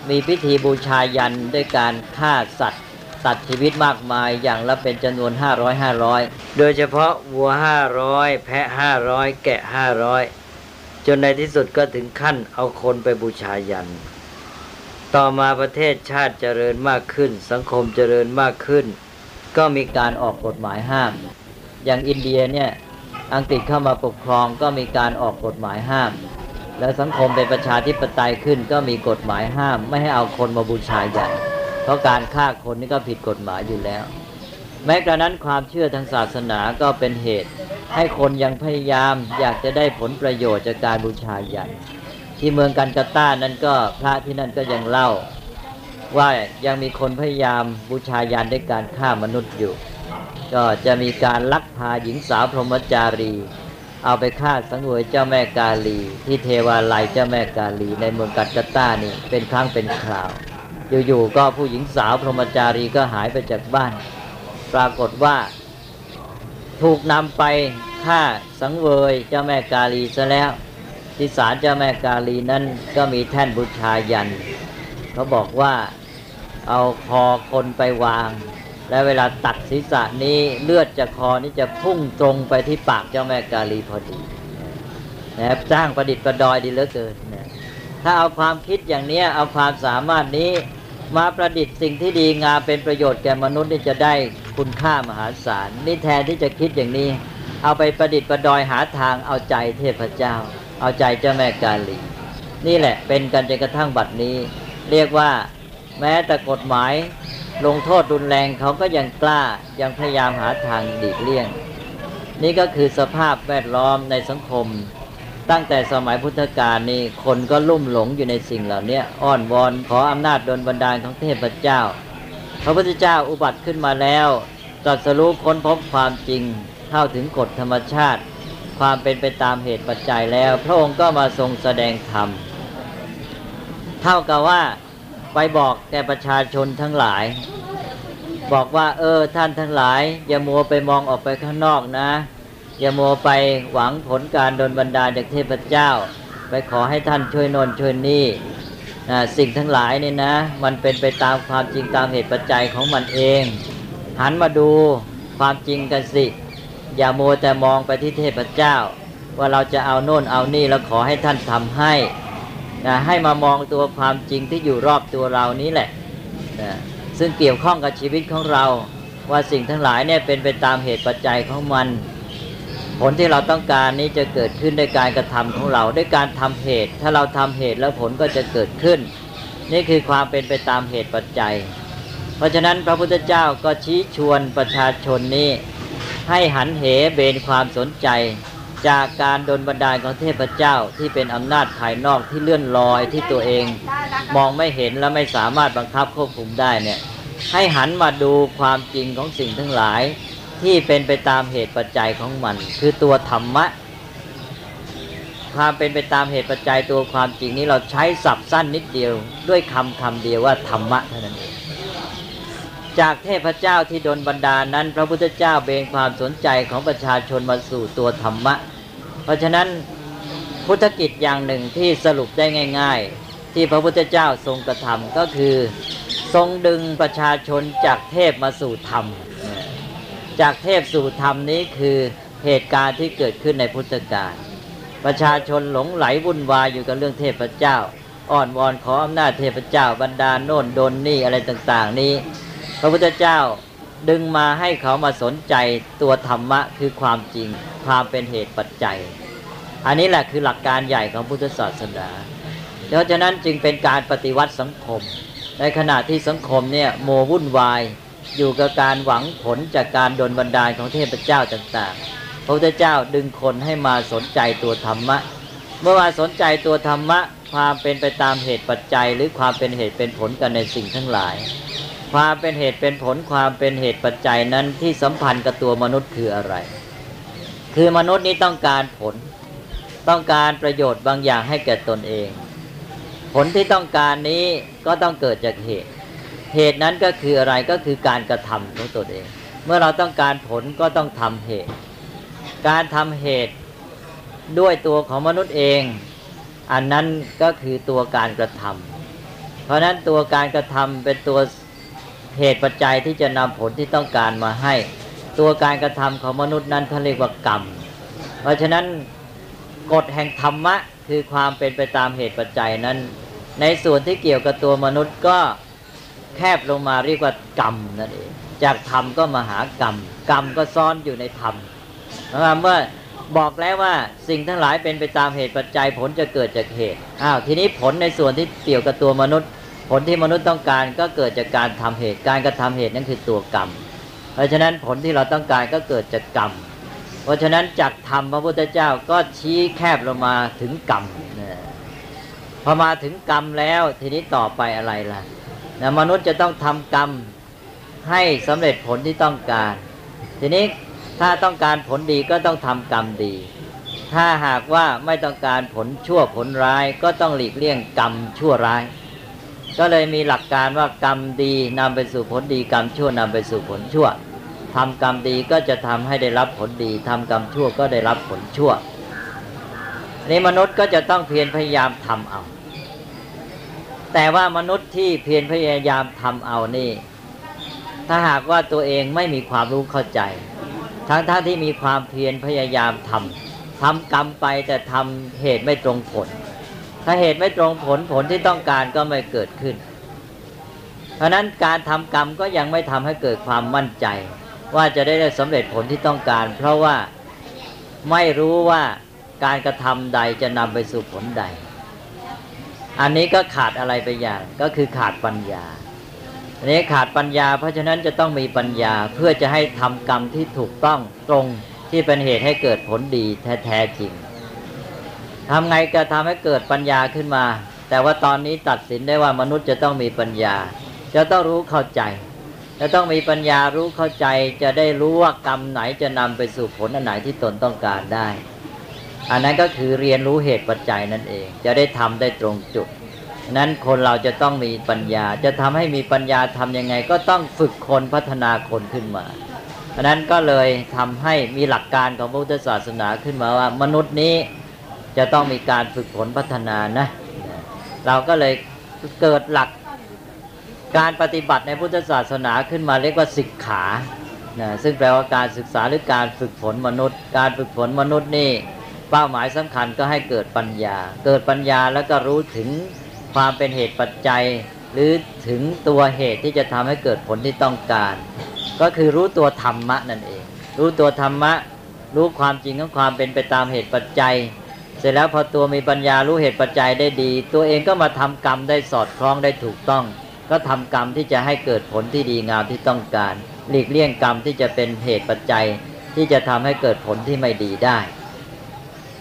มีพิธีบูชายันด้วยการฆ่าสัตว์ตัดชีวิตมากมายอย่างละเป็นจำนวน 500 500 โดยเฉพาะวัว 500 แพะ 500 แกะ 500 จนในที่สุดก็ถึงขั้นเอาคนไปบูชายัน ต่อมาประเทศชาติเจริญมากขึ้น สังคมเจริญมากขึ้น ก็มีการออกกฎหมายห้าม อย่างอินเดียเนี่ยอังกฤษเข้ามาปกครองก็มีการออกกฎหมายห้าม แล้วสังคมเป็นประชาธิปไตยขึ้น ก็มีกฎหมายห้าม ไม่ให้เอาคนมาบูชายันเพราะการฆ่าคนนี่ก็ผิดกฎหมายอยู่แล้ว แม้กระนั้นความเชื่อทางศาสนาก็เป็นเหตุ ให้คนยังพยายามอยากจะได้ผลประโยชน์จากการบูชายัน ที่เมืองกันกาตานั้นก็พระที่นั่นก็ยังเล่า ว่ายังมีคนพยายามบูชายันด้วยการฆ่ามนุษย์อยู่ ก็จะมีการลักพาหญิงสาวพรหมจารี เอาไปฆ่าสังเวยเจ้าแม่กาลี ที่เทวาลัยเจ้าแม่กาลี ในเมืองกัตตานี่เป็นครั้งเป็นคราวอยู่ๆก็ผู้หญิงสาวพรหมจารีก็หายไปจากบ้าน ปรากฏว่า ถูกนำไปฆ่าสังเวยเจ้าแม่กาลีซะแล้ว ที่ศาลเจ้าแม่กาลีนั้นก็มีแท่นบูชายัน เขาบอกว่าเอาคอคนไปวาง และเวลาตัดศีรษะนี้เลือดจากคอนี้จะพุ่งตรงไปที่ปากเจ้าแม่กาลีพอดีนะครับจ้างประดิษฐ์ประดอยดีเหลือเกินนะถ้าเอาความคิดอย่างนี้เอาความสามารถนี้มาประดิษฐ์สิ่งที่ดีงามเป็นประโยชน์แก่มนุษย์นี่จะได้ คุณค่ามหาศาลนี่แทนที่จะคิดอย่างนี้ เอาไปประดิษฐ์ประดอยหาทางเอาใจเทพเจ้า เอาใจเจ้าแม่กาลีนี่แหละเป็นกันจนกระทั่งบัดนี้ เรียกว่าแม้แต่กฎหมายลงโทษรุนแรงเขาก็ยังกล้ายังพยายามหาทางดีกเลี่ยง นี่ก็คือสภาพแวดล้อมในสังคม ตั้งแต่สมัยพุทธกาลนี่คนก็ลุ่มหลงอยู่ในสิ่งเหล่านี้อ้อนวอนขออำนาจดลบันดาลของเทพเจ้า พระพุทธเจ้าอุบัติขึ้นมาแล้วตรัสรู้ค้นพบความจริงเข้าถึงกฎธรรมชาติ ความเป็นไปตามเหตุปัจจัยแล้ว พระองค์ก็มาทรงแสดงธรรม เท่ากับว่าไปบอกแก่ประชาชนทั้งหลาย บอกว่า เออท่านทั้งหลาย อย่ามัวไปมองออกไปข้างนอกนะ อย่ามัวไปหวังผลการดลบันดาลจากเทพเจ้า ไปขอให้ท่านช่วยโนนช่วยนี่ สิ่งทั้งหลายเนี่ยนะ มันเป็นไปตามความจริงตามเหตุปัจจัยของมันเอง หันมาดูความจริงกันสิ อย่าโมแต่มองไปที่เทพเจ้า ว่าเราจะเอาโน่นเอานี่แล้วขอให้ท่านทำให้นะให้มามองตัวความจริงที่อยู่รอบตัวเรานี้แหละนะซึ่งเกี่ยวข้องกับชีวิตของเรา ว่าสิ่งทั้งหลายเนี่ยเป็นไปตามเหตุปัจจัยของมัน ผลที่เราต้องการนี้จะเกิดขึ้นด้วยการกระทำของเราด้วยการทำเหตุ ถ้าเราทำเหตุแล้วผลก็จะเกิดขึ้น นี่คือความเป็นไปตามเหตุปัจจัย เพราะฉะนั้นพระพุทธเจ้าก็ชี้ชวนประชาชนนี้ ให้หันเหเบนความสนใจ จากการดลบันดาลของเทพเจ้าที่เป็นอำนาจภายนอกที่เลื่อนลอยที่ตัวเอง มองไม่เห็นและไม่สามารถบังคับควบคุมได้เนี่ยให้หันมาดูความจริงของสิ่งทั้งหลาย ที่เป็นไปตามเหตุปัจจัยของมัน คือตัวธรรมะ ความเป็นไปตามเหตุปัจจัยตัวความจริงนี้เราใช้สับสั้นนิดเดียว ด้วยคำคำเดียวว่าธรรมะเท่านั้นเองจากเทพเจ้าที่โดนบันดาลนั้น พระพุทธเจ้าเบนความสนใจของประชาชนมาสู่ตัวธรรมะ เพราะฉะนั้นพุทธกิจอย่างหนึ่งที่สรุปได้ง่าย ๆ ที่พระพุทธเจ้าทรงกระทำก็คือ ทรงดึงประชาชนจากเทพมาสู่ธรรม จากเทพสู่ธรรมนี้คือเหตุการณ์ที่เกิดขึ้นในพุทธกาลประชาชนหลงไหลวุ่นวายอยู่กับเรื่องเทพเจ้าอ้อนวอนขออำนาจเทพเจ้าบรรดาโน่นโดนนี่อะไรต่างๆ นี้ พระพุทธเจ้าดึงมาให้เขามาสนใจตัวธรรมะคือความจริงความเป็นเหตุปัจจัย อันนี้แหละคือหลักการใหญ่ของพุทธศาสนาเพราะฉะนั้นจึงเป็นการปฏิวัติสังคม ในขณะที่สังคมเนี่ยโมวุ่นวาย อยู่กับการหวังผลจากการดลบันดาลของเทพเจ้าต่างๆ พระพุทธเจ้าดึงคนให้มาสนใจตัวธรรมะ เมื่อมาสนใจตัวธรรมะความเป็นไปตามเหตุปัจจัย หรือความเป็นเหตุเป็นผลกันในสิ่งทั้งหลาย ความเป็นเหตุเป็นผลความเป็นเหตุปัจจัยนั้นที่สัมพันธ์กับตัวมนุษย์คืออะไร คือมนุษย์นี้ต้องการผล ต้องการประโยชน์บางอย่างให้แก่ตนเอง ผลที่ต้องการนี้ก็ต้องเกิดจากเหตุ เหตุนั้นก็คืออะไรก็คือการกระทำของตนเอง เมื่อเราต้องการผลก็ต้องทำเหตุ การทำเหตุด้วยตัวของมนุษย์เอง อันนั้นก็คือตัวการกระทำเพราะฉะนั้นตัวการกระทำเป็นตัวเหตุปัจจัยที่จะนำผลที่ต้องการมาให้ ตัวการกระทำของมนุษย์นั้นเขาเรียกว่ากรรม เพราะฉะนั้นกฎแห่งธรรมะคือความเป็นไปตามเหตุปัจจัยนั้น ในส่วนที่เกี่ยวกับตัวมนุษย์ก็ แคบลงมาเรียกว่ากรรมนั่นเองจากธรรมก็มาหากรรม กรรมก็ซ่อนอยู่ในธรรมนะครับเมื่อบอกแล้วว่าสิ่งทั้งหลายเป็นไปตามเหตุปัจจัยผลจะเกิดจากเหตุอ้าวทีนี้ผลในส่วนที่เกี่ยวกับตัวมนุษย์ ผลที่มนุษย์ต้องการก็เกิดจากการทำเหตุการกระทำเหตุนั่นคือตัวกรรม เพราะฉะนั้นผลที่เราต้องการก็เกิดจากกรรม เพราะฉะนั้นจากธรรมพระพุทธเจ้าก็ชี้แคบลงมาถึงกรรมพอมาถึงกรรมแล้วทีนี้ต่อไปอะไรล่ะ นะมนุษย์จะต้องทำกรรมให้สำเร็จผลที่ต้องการ ทีนี้ถ้าต้องการผลดีก็ต้องทำกรรมดี ถ้าหากว่าไม่ต้องการผลชั่วผลร้ายก็ต้องหลีกเลี่ยงกรรมชั่วร้าย ก็เลยมีหลักการว่ากรรมดีนำไปสู่ผลดีกรรมชั่วนำไปสู่ผลชั่วทำกรรมดีก็จะทำให้ได้รับผลดีทำกรรมชั่วก็ได้รับผลชั่วนี่มนุษย์ก็จะต้องเพียรพยายามทำเอา แต่ว่ามนุษย์ที่เพียรพยายามทำเอานี่ ถ้าหากว่าตัวเองไม่มีความรู้เข้าใจ ทั้งท่าที่มีความเพียรพยายามทำทำกรรมไปแต่ทำเหตุไม่ตรงผล ถ้าเหตุไม่ตรงผลผลที่ต้องการก็ไม่เกิดขึ้น เพราะนั้นการทำกรรมก็ยังไม่ทำให้เกิดความมั่นใจ ว่าจะได้สำเร็จผลที่ต้องการ เพราะว่าไม่รู้ว่าการกระทำใดจะนำไปสู่ผลใด อันนี้ก็ขาดอะไรไปอย่างก็คือขาดปัญญาอันนี้ขาดปัญญา เพราะฉะนั้นจะต้องมีปัญญาเพื่อจะให้ทำกรรมที่ถูกต้องตรงที่เป็นเหตุให้เกิดผลดีแท้จริงทำไงก็ทำให้เกิดปัญญาขึ้นมา แต่ว่าตอนนี้ตัดสินได้ว่ามนุษย์จะต้องมีปัญญา จะต้องรู้เข้าใจ จะต้องมีปัญญารู้เข้าใจ จะได้รู้ว่ากรรมไหนจะนำไปสู่ผลอันไหนที่ตนต้องการได้ อันนั้นก็คือเรียนรู้เหตุปัจจัยนั่นเอง จะได้ทำได้ตรงจุดนั้นคนเราจะต้องมีปัญญา จะทำให้มีปัญญาทำยังไง ก็ต้องฝึกคนพัฒนาคนขึ้นมาอันนั้นก็เลยทำให้มีหลักการของพระพุทธศาสนาขึ้นมาว่า มนุษย์นี้จะต้องมีการฝึกฝนพัฒนานะ เราก็เลยเกิดหลักการปฏิบัติในพุทธศาสนาขึ้นมาเรียกว่าศิกขานะซึ่งแปลว่าการศึกษาหรือการฝึกฝนมนุษย์ การฝึกฝนมนุษย์นี่ เป้าหมายสำคัญก็ให้เกิดปัญญา เกิดปัญญาแล้วก็รู้ถึงความเป็นเหตุปัจจัย หรือถึงตัวเหตุที่จะทำให้เกิดผลที่ต้องการ ก็คือรู้ตัวธรรมะนั่นเอง รู้ตัวธรรมะ รู้ความจริงของความเป็นไปตามเหตุปัจจัย เสร็จแล้วพอตัวมีปัญญารู้เหตุปัจจัยได้ดี ตัวเองก็มาทำกรรมได้สอดคล้องได้ถูกต้อง ก็ทำกรรมที่จะให้เกิดผลที่ดีงามที่ต้องการ หลีกเลี่ยงกรรมที่จะเป็นเหตุปัจจัย ที่จะทำให้เกิดผลที่ไม่ดีได้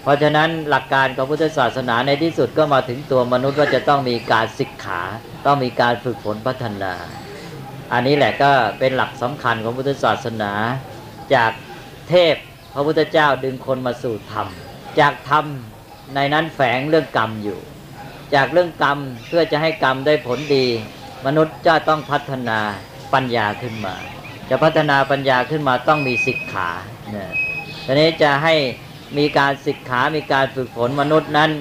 เพราะฉะนั้นหลักการของพุทธศาสนาในที่สุดก็มาถึงตัวมนุษย์ว่าจะต้องมีการศึกขา ต้องมีการฝึกฝนพัฒนา อันนี้แหละก็เป็นหลักสำคัญของพุทธศาสนา จากเทพพระพุทธเจ้าดึงคนมาสู่ธรรม จากธรรมในนั้นแฝงเรื่องกรรมอยู่ จากเรื่องกรรมเพื่อจะให้กรรมได้ผลดี มนุษย์จะต้องพัฒนาปัญญาขึ้นมา จะพัฒนาปัญญาขึ้นมาต้องมีศิกขาเนี่ยทีนี้จะให้ มีการศิกขามีการฝึกฝนมนุษย์นั้น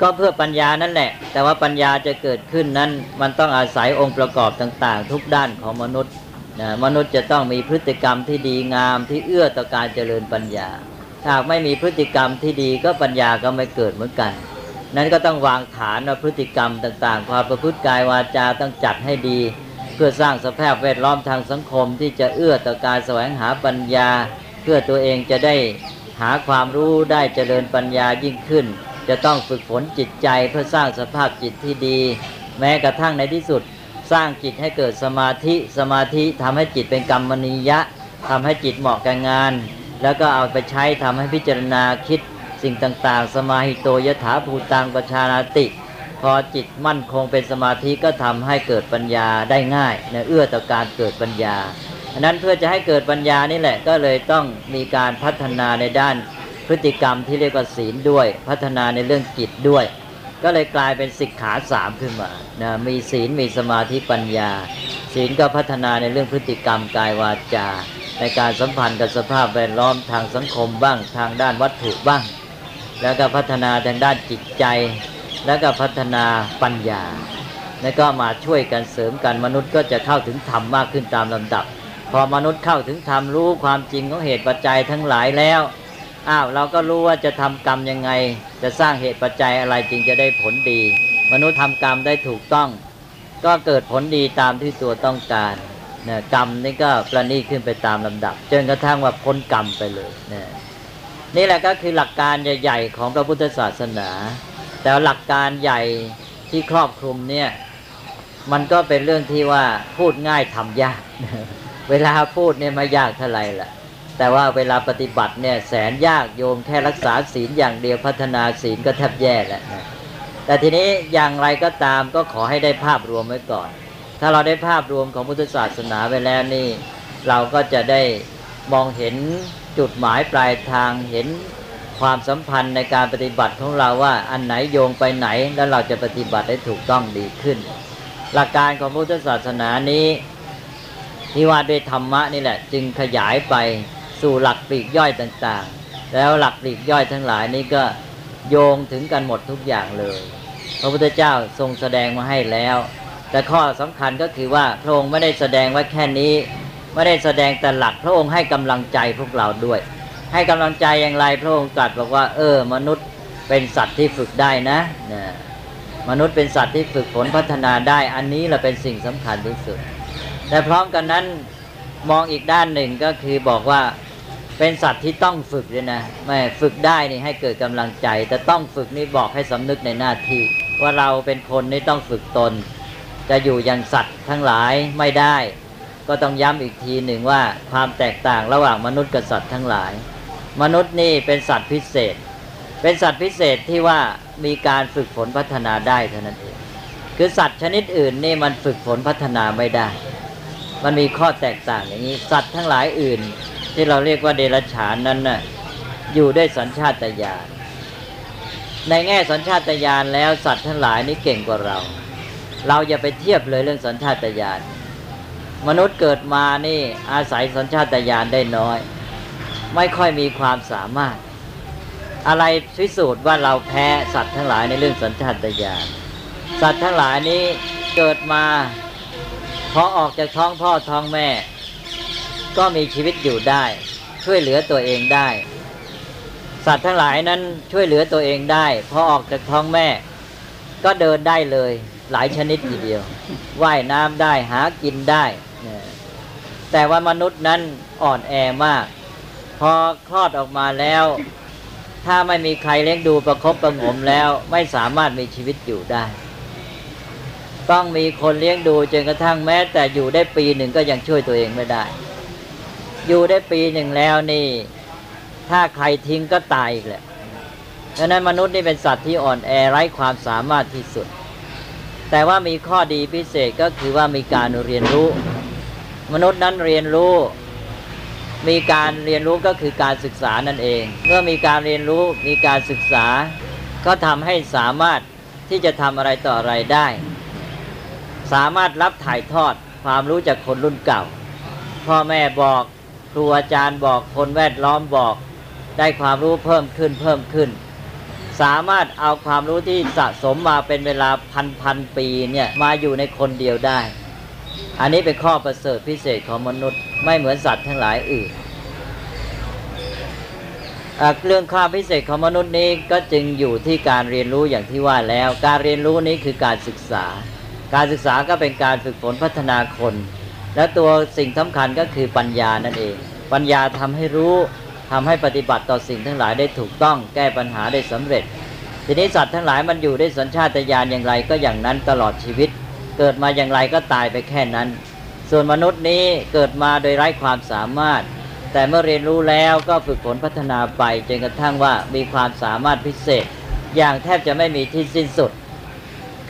ก็เพื่อปัญญานั่นแหละ แต่ว่าปัญญาจะเกิดขึ้นนั้น มันต้องอาศัยองค์ประกอบต่าง ๆ ทุกด้านของมนุษย์นะมนุษย์จะต้องมีพฤติกรรมที่ดีงามที่เอื้อต่อการเจริญปัญญาถ้าหากไม่มีพฤติกรรมที่ดีก็ปัญญาก็ไม่เกิดเหมือนกัน นั้นก็ต้องวางฐานว่าพฤติกรรมต่างๆ ความประพฤติกายวาจาต้องจัดให้ดี เพื่อสร้างสภาพแวดล้อมทางสังคมที่จะเอื้อต่อการแสวงหาปัญญา เพื่อตัวเองจะได้หาความรู้ได้เจริญปัญญายิ่งขึ้น จะต้องฝึกฝนจิตใจเพื่อสร้างสภาพจิตที่ดี แม้กระทั่งในที่สุดสร้างจิตให้เกิดสมาธิสมาธิทำให้จิตเป็นกรรมนิยะทำให้จิตเหมาะกับงาน แล้วก็เอาไปใช้ทำให้พิจารณาคิดสิ่งต่างๆ สมาหิโตยถาภูตังประชานาติ พอจิตมั่นคงเป็นสมาธิก็ทำให้เกิดปัญญาได้ง่ายเนะเอื้อต่อการเกิดปัญญา นนั้นเพื่อจะให้เกิดปัญญานี่แหละ ก็เลยต้องมีการพัฒนาในด้านพฤติกรรมที่เรียกว่าศีลด้วย พัฒนาในเรื่องจิตด้วย ก็เลยกลายเป็นสิกขาสามขึ้นมานะมีศีลมีสมาธิปัญญา ศีลก็พัฒนาในเรื่องพฤติกรรมกายวาจา ในการสัมพันธ์กับสภาพแวดล้อมทางสังคมบ้าง ทางด้านวัตถุบ้าง แล้วก็พัฒนาทางด้านจิตใจ แล้วก็พัฒนาปัญญา แล้วก็มาช่วยกันเสริมกันมนุษย์ก็จะเข้าถึงธรรมมากขึ้นตามลำดับ พอมนุษย์เข้าถึงธรรมรู้ความจริงของเหตุปัจจัยทั้งหลายแล้วอ้าวเราก็รู้ว่าจะทำกรรมยังไง จะสร้างเหตุปัจจัยอะไรจึงจะได้ผลดี มนุษย์ทำกรรมได้ถูกต้อง ก็เกิดผลดีตามที่ตัวต้องการนะกรรมนี่ก็ประณีตขึ้นไปตามลำดับจนกระทั่งว่าพ้นกรรมไปเลยนะนี่แหละก็คือหลักการใหญ่ๆของพระพุทธศาสนา แต่หลักการใหญ่ที่ครอบคลุมเนี่ยมันก็เป็นเรื่องที่ว่าพูดง่ายทำยาก เวลาพูดเนี่ยไม่ยากเท่าไหร่ล่ะ แต่ว่าเวลาปฏิบัติเนี่ยแสนยากโยมแค่รักษาศีลอย่างเดียวพัฒนาศีลก็แทบแย่แล้วนะแต่ทีนี้อย่างไรก็ตามก็ขอให้ได้ภาพรวมไว้ก่อน ถ้าเราได้ภาพรวมของพุทธศาสนาไปแล้วนี่ เราก็จะได้มองเห็นจุดหมายปลายทางเห็นความสัมพันธ์ในการปฏิบัติของเราว่าอันไหนโยงไปไหนแล้วเราจะปฏิบัติได้ถูกต้องดีขึ้น หลักการของพุทธศาสนานี้ ที่ว่าด้วยธรรมะนี่แหละ จึงขยายไปสู่หลักปลีกย่อยต่างๆ แล้วหลักปลีกย่อยทั้งหลายนี้ก็โยงถึงกันหมดทุกอย่างเลย พระพุทธเจ้าทรงแสดงมาให้แล้ว แต่ข้อสำคัญก็คือว่าพระองค์ไม่ได้แสดงไว้แค่นี้ ไม่ได้แสดงแต่หลักพระองค์ให้กำลังใจพวกเราด้วย ให้กำลังใจอย่างไรพระองค์ตรัสบอกว่า เออ มนุษย์เป็นสัตว์ที่ฝึกได้นะนะมนุษย์เป็นสัตว์ที่ฝึกฝนพัฒนาได้ อันนี้แหละเป็นสิ่งสำคัญที่สุด แต่พร้อมกันนั้นมองอีกด้านหนึ่งก็คือบอกว่าเป็นสัตว์ที่ต้องฝึกด้วยนะไม่ฝึกได้นี่ให้เกิดกำลังใจ แต่ต้องฝึกนี่บอกให้สำนึกในหน้าที่ ว่าเราเป็นคนนี่ต้องฝึกตน จะอยู่อย่างสัตว์ทั้งหลายไม่ได้กก็ต้องย้ำอีกทีหนึ่งว่าความแตกต่างระหว่างมนุษย์กับสัตว์ทั้งหลาย มนุษย์นี่เป็นสัตว์พิเศษ เป็นสัตว์พิเศษที่ว่ามีการฝึกฝนพัฒนาได้เท่านั้นเองคือสัตว์ชนิดอื่นนี่มันฝึกฝนพัฒนาไม่ได้ มันมีข้อแตกต่างอย่างนี้ สัตว์ทั้งหลายอื่น ที่เราเรียกว่าเดรัจฉานนั้นน่ะอยู่ด้วยสัญชาตญาณในแง่สัญชาตญาณแล้วสัตว์ทั้งหลายนี่เก่งกว่าเรา เราอย่าไปเทียบเลยเรื่องสัญชาตญาณมนุษย์เกิดมานี่อาศัยสัญชาตญาณได้น้อย ไม่ค่อยมีความสามารถ อะไรพิสูจน์ว่าเราแพ้สัตว์ทั้งหลายในเรื่องสัญชาตญาณสัตว์ทั้งหลายนี้เกิดมา พอออกจากท้องพ่อท้องแม่ ก็มีชีวิตอยู่ได้ ช่วยเหลือตัวเองได้ สัตว์ทั้งหลายนั้นช่วยเหลือตัวเองได้ พอออกจากท้องแม่ ก็เดินได้เลย หลายชนิดทีเดียวว่ายน้ำได้หากินได้ แต่ว่ามนุษย์นั้นอ่อนแอมาก พอคลอดออกมาแล้ว ถ้าไม่มีใครเลี้ยงดูประคบประหงมแล้ว ไม่สามารถมีชีวิตอยู่ได้ ต้องมีคนเลี้ยงดูจนกระทั่งแม้ แต่อยู่ได้ปีหนึ่งก็ยังช่วยตัวเองไม่ได้ อยู่ได้ปีหนึ่งแล้วนี่ ถ้าใครทิ้งก็ตายอีกแหละดังนั้นมนุษย์นี่เป็นสัตว์ที่อ่อนแอไร้ความสามารถที่สุด แต่ว่ามีข้อดีพิเศษก็คือว่ามีการเรียนรู้ มนุษย์นั้นเรียนรู้ มีการเรียนรู้ก็คือการศึกษานั่นเอง เมื่อมีการเรียนรู้มีการศึกษา ก็ทำให้สามารถที่จะทำอะไรต่ออะไรได้ สามารถรับถ่ายทอดความรู้จากคนรุ่นเก่า พ่อแม่บอกครูอาจารย์บอกคนแวดล้อมบอก ได้ความรู้เพิ่มขึ้นเพิ่มขึ้น สามารถเอาความรู้ที่สะสมมาเป็นเวลาพันพันปีเนี่ยมาอยู่ในคนเดียวได้ อันนี้เป็นข้อประเสริฐพิเศษของมนุษย์ไม่เหมือนสัตว์ทั้งหลายอื่นเรื่องความพิเศษของมนุษย์นี้ก็จึงอยู่ที่การเรียนรู้อย่างที่ว่าแล้ว การเรียนรู้นี้คือการศึกษา การศึกษาก็เป็นการฝึกฝนพัฒนาคน และตัวสิ่งสำคัญก็คือปัญญานั่นเอง ปัญญาทำให้รู้ทำให้ปฏิบัติต่อสิ่งทั้งหลายได้ถูกต้องแก้ปัญหาได้สำเร็จ ทีนี้สัตว์ทั้งหลายมันอยู่ได้สัญชาตญาณอย่างไรก็อย่างนั้นตลอดชีวิต เกิดมาอย่างไรก็ตายไปแค่นั้น ส่วนมนุษย์นี้เกิดมาโดยไร้ความสามารถ แต่เมื่อเรียนรู้แล้วก็ฝึกฝนพัฒนาไปจนกระทั่งว่ามีความสามารถพิเศษ อย่างแทบจะไม่มีที่สิ้นสุด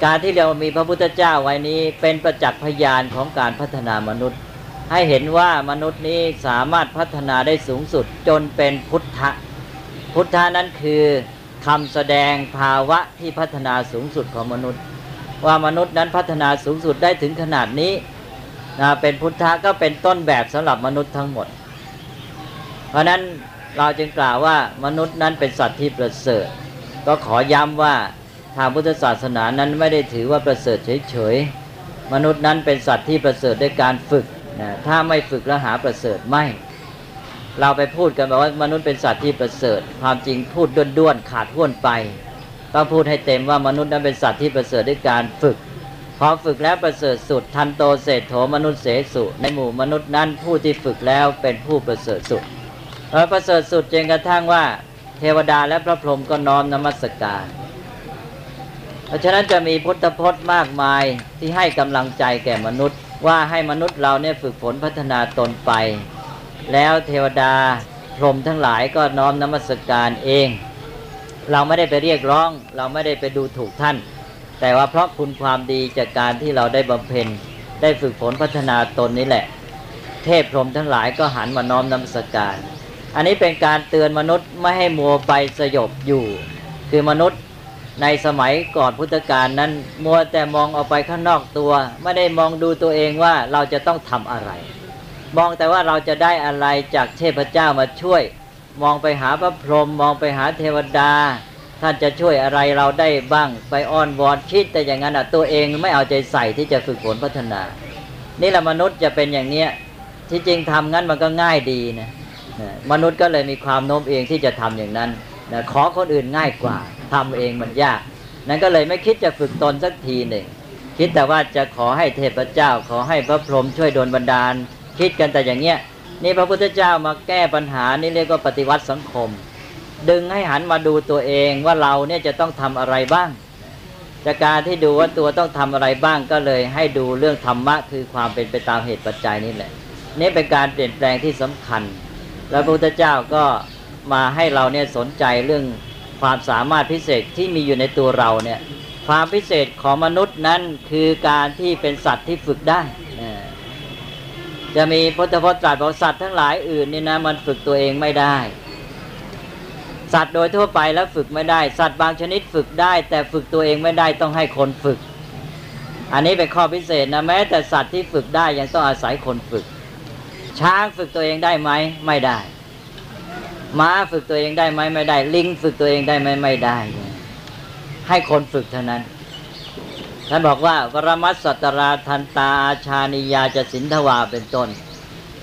การที่เรามีพระพุทธเจ้าไว้นี้เป็นประจักษ์พยานของการพัฒนามนุษย์ ให้เห็นว่ามนุษย์นี้สามารถพัฒนาได้สูงสุดจนเป็นพุทธพุทธะนั้นคือคำแสดงภาวะที่พัฒนาสูงสุดของมนุษย์ ว่ามนุษย์นั้นพัฒนาสูงสุดได้ถึงขนาดนี้นะเป็นพุทธะก็เป็นต้นแบบสำหรับมนุษย์ทั้งหมด เพราะนั้นเราจึงกล่าวว่ามนุษย์นั้นเป็นสัตว์ที่ประเสริฐ ก็ขอย้ำว่า ทางพุทธศาสนานั้นไม่ได้ถือว่าประเสริฐเฉยๆมนุษย์นั้นเป็นสัตว์ที่ประเสริฐด้วยการฝึกนะถ้าไม่ฝึกแล้วหาประเสริฐไม่เราไปพูดกันแบบว่ามนุษย์เป็นสัตว์ที่ประเสริฐ ความจริงพูดด้วนๆขาดห้วนไปต้องพูดให้เต็มว่ามนุษย์นั้นเป็นสัตว์ที่ประเสริฐด้วยการฝึกพอฝึกแล้วประเสริฐสุด ทันโตเศรษโถมนุษย์เสสุในหมู่มนุษย์นั้นผู้ที่ฝึกแล้วเป็นผู้ประเสริฐสุดเอประเสริฐสุดจนกระทั่งว่า เทวดาและพระพรหมก็น้อมนมัสการ เพราะฉะนั้นจะมีพุทธพจน์มากมายที่ให้กำลังใจแก่มนุษย์ ว่าให้มนุษย์เราเนี่ยฝึกฝนพัฒนาตนไป แล้วเทวดาพรหมทั้งหลายก็น้อมนมัสการเอง เราไม่ได้ไปเรียกร้อง เราไม่ได้ไปดูถูกท่าน แต่ว่าเพราะคุณความดีจากการที่เราได้บำเพ็ญได้ฝึกฝนพัฒนาตนนี้แหละ เทพพรหมทั้งหลายก็หันมาน้อมนมัสการ อันนี้เป็นการเตือนมนุษย์ไม่ให้มัวไปสยบอยู่ คือมนุษย์ ในสมัยก่อนพุทธกาลนั้น มัวแต่มองออกไปข้างนอกตัว ไม่ได้มองดูตัวเองว่าเราจะต้องทำอะไร มองแต่ว่าเราจะได้อะไรจากเทพเจ้ามาช่วย มองไปหาพระพรหมมองไปหาเทวดา ท่านจะช่วยอะไรเราได้บ้าง ไปอ้อนวอนคิดแต่อย่างนั้นอะตัวเองไม่เอาใจใส่ที่จะฝึกฝนพัฒนา นี่แหละมนุษย์จะเป็นอย่างเนี้ยที่จริงทำงั้นมันก็ง่ายดีนะมนุษย์ก็เลยมีความโน้มเอียงที่จะทำอย่างนั้นนะขอคนอื่นง่ายกว่า ทำเองมันยาก นั้นก็เลยไม่คิดจะฝึกตนสักทีหนึ่ง คิดแต่ว่าจะขอให้เทพเจ้า ขอให้พระพรหมช่วยโดนบันดาล คิดกันแต่อย่างเงี้ย นี่พระพุทธเจ้ามาแก้ปัญหานี่เรียกว่าปฏิวัติสังคม ดึงให้หันมาดูตัวเองว่าเราเนี่ยจะต้องทำอะไรบ้างจากการที่ดูว่าตัวต้องทำอะไรบ้างก็เลยให้ดูเรื่องธรรมะคือความเป็นไปตามเหตุปัจจัยนี่แหละ นี่เป็นการเปลี่ยนแปลงที่สำคัญ แล้วพระพุทธเจ้าก็มาให้เราเนี่ยสนใจเรื่อง ความสามารถพิเศษที่มีอยู่ในตัวเราเนี่ยความพิเศษของมนุษย์นั้นคือการที่เป็นสัตว์ที่ฝึกได้จะมีพุทธพจน์ตรัสบอกสัตว์ทั้งหลายอื่นนี่นะมันฝึกตัวเองไม่ได้ สัตว์โดยทั่วไปแล้วฝึกไม่ได้ สัตว์บางชนิดฝึกได้ แต่ฝึกตัวเองไม่ได้ต้องให้คนฝึก อันนี้เป็นข้อพิเศษนะแม้แต่สัตว์ที่ฝึกได้ยังต้องอาศัยคนฝึก ช้างฝึกตัวเองได้ไหมไม่ได้ ม้าฝึกตัวเองได้ไหมไม่ได้ ลิงฝึกตัวเองได้ไหมไม่ได้ ให้คนฝึกเท่านั้นท่านบอกว่าวรมัสสัตราทันตาอาชานิยาจะสินทวาเป็นต้น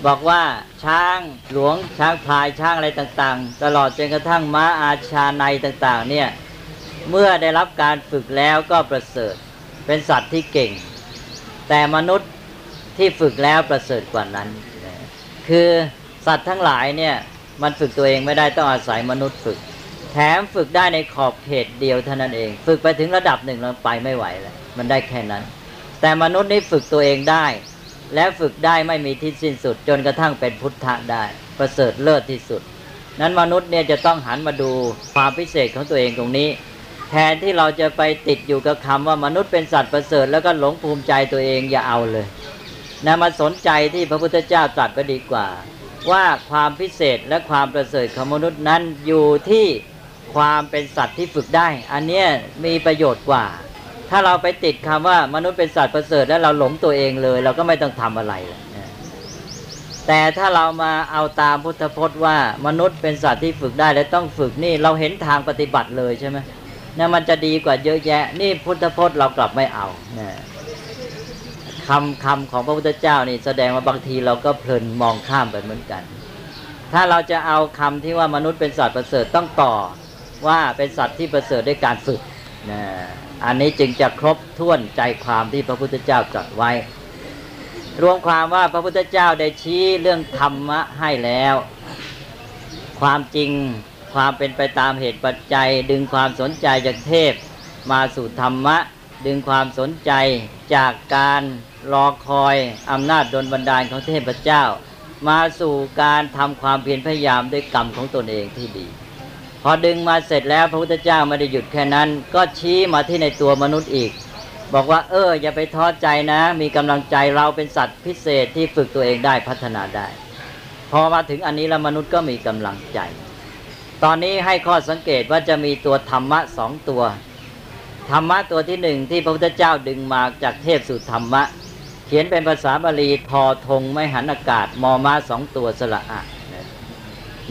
บอกว่าช้างหลวงช้างพลายช้างอะไรต่างๆ ตลอดจนกระทั่งม้าอาชาในต่างๆ เนี่ยเมื่อได้รับการฝึกแล้วก็ประเสริฐเป็นสัตว์ที่เก่ง แต่มนุษย์ที่ฝึกแล้วประเสริฐกว่านั้น คือสัตว์ทั้งหลายเนี่ย มันฝึกตัวเองไม่ได้ต้องอาศัยมนุษย์ฝึก แถมฝึกได้ในขอบเขตเดียวเท่านั้นเอง ฝึกไปถึงระดับหนึ่งเราไปไม่ไหวแล้วมันได้แค่นั้น แต่มนุษย์นี่ฝึกตัวเองได้ และฝึกได้ไม่มีที่สิ้นสุด จนกระทั่งเป็นพุทธะได้ ประเสริฐเลิศที่สุด นั้นมนุษย์เนี่ยจะต้องหันมาดูความพิเศษของตัวเองตรงนี้ แทนที่เราจะไปติดอยู่กับคำว่ามนุษย์เป็นสัตว์ประเสริฐ แล้วก็หลงภูมิใจตัวเองอย่าเอาเลยนะมาสนใจที่พระพุทธเจ้าตรัสก็ดีกว่า ว่าความพิเศษและความประเสริฐของมนุษย์นั้นอยู่ที่ความเป็นสัตว์ที่ฝึกได้ อันนี้มีประโยชน์กว่า ถ้าเราไปติดคำว่ามนุษย์เป็นสัตว์ประเสริฐแล้วเราหลงตัวเองเลย เราก็ไม่ต้องทำอะไรแล้วแต่ถ้าเรามาเอาตามพุทธพจน์ว่ามนุษย์เป็นสัตว์ที่ฝึกได้และต้องฝึกนี่เราเห็นทางปฏิบัติเลยใช่ไหมนี่มันจะดีกว่าเยอะแยะ นี่พุทธพจน์เรากลับไม่เอานะ คำคำของพระพุทธเจ้านี่แสดงว่าบางทีเราก็เพลินมองข้ามไปเหมือนกัน ถ้าเราจะเอาคำที่ว่ามนุษย์เป็นสัตว์ประเสริฐต้องต่อว่าเป็นสัตว์ที่ประเสริฐด้วยการฝึกนะอันนี้จึงจะครบถ้วนใจความที่พระพุทธเจ้าตรัสไว้ รวมความว่าพระพุทธเจ้าได้ชี้เรื่องธรรมะให้แล้ว ความจริงความเป็นไปตามเหตุปัจจัย ดึงความสนใจจากเทพมาสู่ธรรมะ ดึงความสนใจจากการ รอคอยอำนาจดลบันดาลของเทพเจ้า มาสู่การทำความเพียรพยายามด้วยกรรมของตนเองที่ดี พอดึงมาเสร็จแล้วพระพุทธเจ้าไม่ได้หยุดแค่นั้น ก็ชี้มาที่ในตัวมนุษย์อีก บอกว่า เออ อย่าไปท้อใจนะ มีกำลังใจเราเป็นสัตว์พิเศษที่ฝึกตัวเองได้พัฒนาได้ พอมาถึงอันนี้แล้วมนุษย์ก็มีกำลังใจ ตอนนี้ให้ข้อสังเกตว่าจะมีตัวธรรมะสองตัวธรรมะตัวที่หนึ่งที่พระพุทธเจ้าดึงมาจากเทพสู่ธรรมะ เขียนเป็นภาษาบาลีทอทงไม่หันอากาศ มอมาสองตัวสละอะ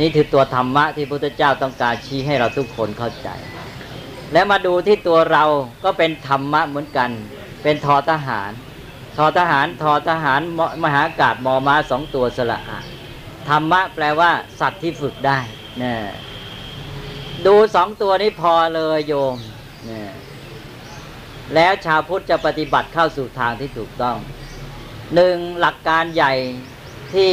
นี่คือตัวธรรมะที่พระพุทธเจ้าต้องการชี้ให้เราทุกคนเข้าใจ แล้วมาดูที่ตัวเราก็เป็นธรรมะเหมือนกัน เป็นทอทหาร ทอทหารทอทหารมหากาบมอมาสองตัวสละอะธรรมะแปลว่า สัตว์ที่ฝึกได้นะดูสองตัวนี้พอเลยโยมนะแล้วชาวพุทธจะปฏิบัติเข้าสู่ทางที่ถูกต้อง หนึ่งหลักการใหญ่ที่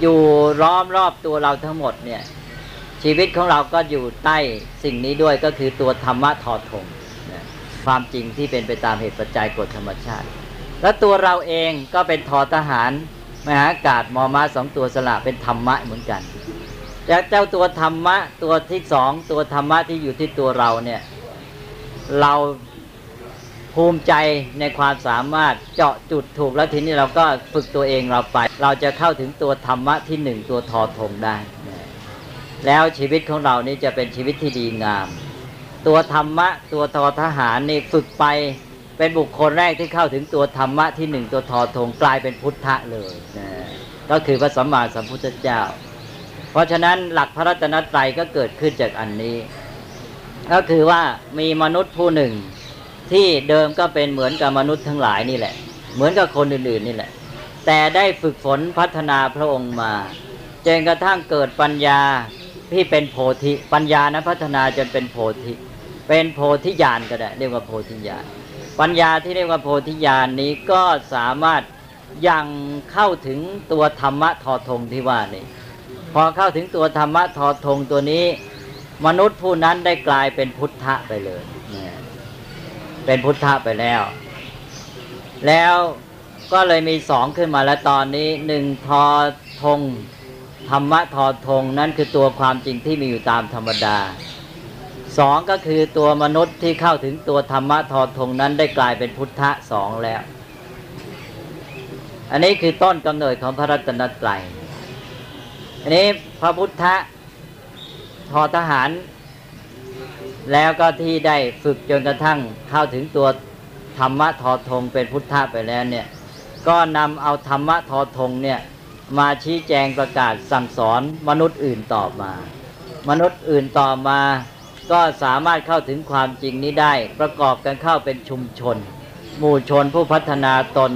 อยู่ล้อมรอบตัวเราทั้งหมดเนี่ย ชีวิตของเราก็อยู่ใต้สิ่งนี้ด้วยก็คือตัวธรรมะทอทงความจริงที่เป็นไปตามเหตุปัจจัยกฎธรรมชาติ และตัวเราเองก็เป็นทอทหารมหากาศมอมาสองตัวสละเป็นธรรมะเหมือนกันแต่เจ้าตัวธรรมะตัวที่สองตัวธรรมะที่อยู่ที่ตัวเราเนี่ย เรา ภูมิใจในความสามารถเจาะจุดถูกแล้วทีนี้เราก็ฝึกตัวเองเราไป เราจะเข้าถึงตัวธรรมะที่หนึ่งตัวทอทงได้ แล้วชีวิตของเรานี่จะเป็นชีวิตที่ดีงาม ตัวธรรมะตัวทอทหารนี่ฝึกไปเป็นบุคคลแรกที่เข้าถึงตัวธรรมะที่หนึ่งตัวทอทงกลายเป็นพุทธะเลยนะก็คือพระสัมมาสัมพุทธเจ้า เพราะฉะนั้นหลักพระรัตนตรัยก็เกิดขึ้นจากอันนี้ ก็คือว่ามีมนุษย์ผู้หนึ่ง ที่เดิมก็เป็นเหมือนกับมนุษย์ทั้งหลายนี่แหละ เหมือนกับคนอื่นๆนี่แหละ แต่ได้ฝึกฝนพัฒนาพระองค์มาจนกระทั่งเกิดปัญญาที่เป็นโพธิปัญญานะพัฒนาจนเป็นโพธิ เป็นโพธิญาณก็ได้เรียกว่าโพธิญาณปัญญาที่เรียกว่าโพธิญาณนี้ก็สามารถยังเข้าถึงตัวธรรมะทอทงที่ว่านี่พอเข้าถึงตัวธรรมะทอทงตัวนี้ มนุษย์ผู้นั้นได้กลายเป็นพุทธะไปเลย เป็นพุทธะไปแล้ว แล้วก็เลยมีสองขึ้นมาแล้วตอนนี้หนึ่งทอธงธรรมะทอธงนั่นคือตัวความจริงที่มีอยู่ตามธรรมดาสองก็คือตัวมนุษย์ที่เข้าถึงตัวธรรมะทอธงนั้นได้กลายเป็นพุทธะสองแล้ว อันนี้คือต้นกำเนิดของพระรัตนตรัยอันนี้พระพุทธะทอทหาร แล้วก็ที่ได้ฝึกจนกระทั่งเข้าถึงตัวธรรมะทอธงเป็นพุทธะไปแล้วเนี่ยก็นำเอาธรรมะทอธงเนี่ยมาชี้แจงประกาศสั่งสอนมนุษย์อื่นต่อมา มนุษย์อื่นต่อมา ก็สามารถเข้าถึงความจริงนี้ได้ ประกอบกันเข้าเป็นชุมชน หมู่ชนผู้พัฒนาตน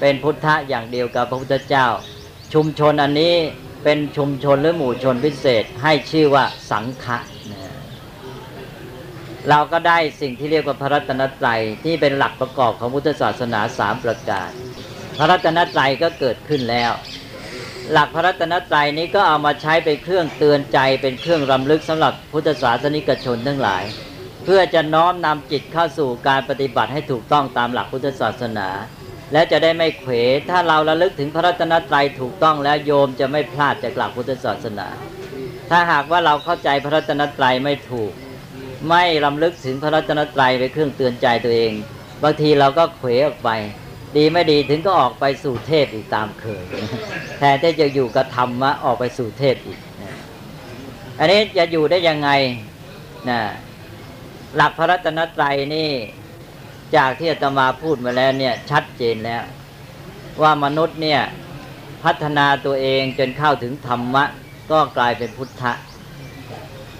เป็นพุทธะอย่างเดียวกับพระพุทธเจ้า ชุมชนอันนี้เป็นชุมชนหรือหมู่ชนพิเศษให้ชื่อว่าสังฆะ เราก็ได้สิ่งที่เรียกว่าพระรัตนตรัยที่เป็นหลักประกอบของพุทธศาสนาสามประการ พระรัตนตรัยก็เกิดขึ้นแล้ว หลักพระรัตนตรัยนี้ก็เอามาใช้เป็นเครื่องเตือนใจเป็นเครื่องรำลึกสำหรับพุทธศาสนิกชนทั้งหลาย เพื่อจะน้อมนำจิตเข้าสู่การปฏิบัติให้ถูกต้องตามหลักพุทธศาสนา และจะได้ไม่เขวถ้าเราระลึกถึงพระรัตนตรัยถูกต้องแล้วโยมจะไม่พลาดจากหลักพุทธศาสนา ถ้าหากว่าเราเข้าใจพระรัตนตรัยไม่ถูก ไม่รำลึกถึงพระรัตนตรัยเป็นเครื่องเตือนใจตัวเอง บางทีเราก็เขวออกไป ดีไม่ดีถึงก็ออกไปสู่เทพอีกตามเคย แทนที่จะอยู่กับธรรมะออกไปสู่เทพอีก อันนี้จะอยู่ได้ยังไงนะหลักพระรัตนตรัยนี่ จากที่อาตมาพูดมาแล้วเนี่ยชัดเจนแล้ว ว่ามนุษย์เนี่ยพัฒนาตัวเองจนเข้าถึงธรรมะ ก็กลายเป็นพุทธะ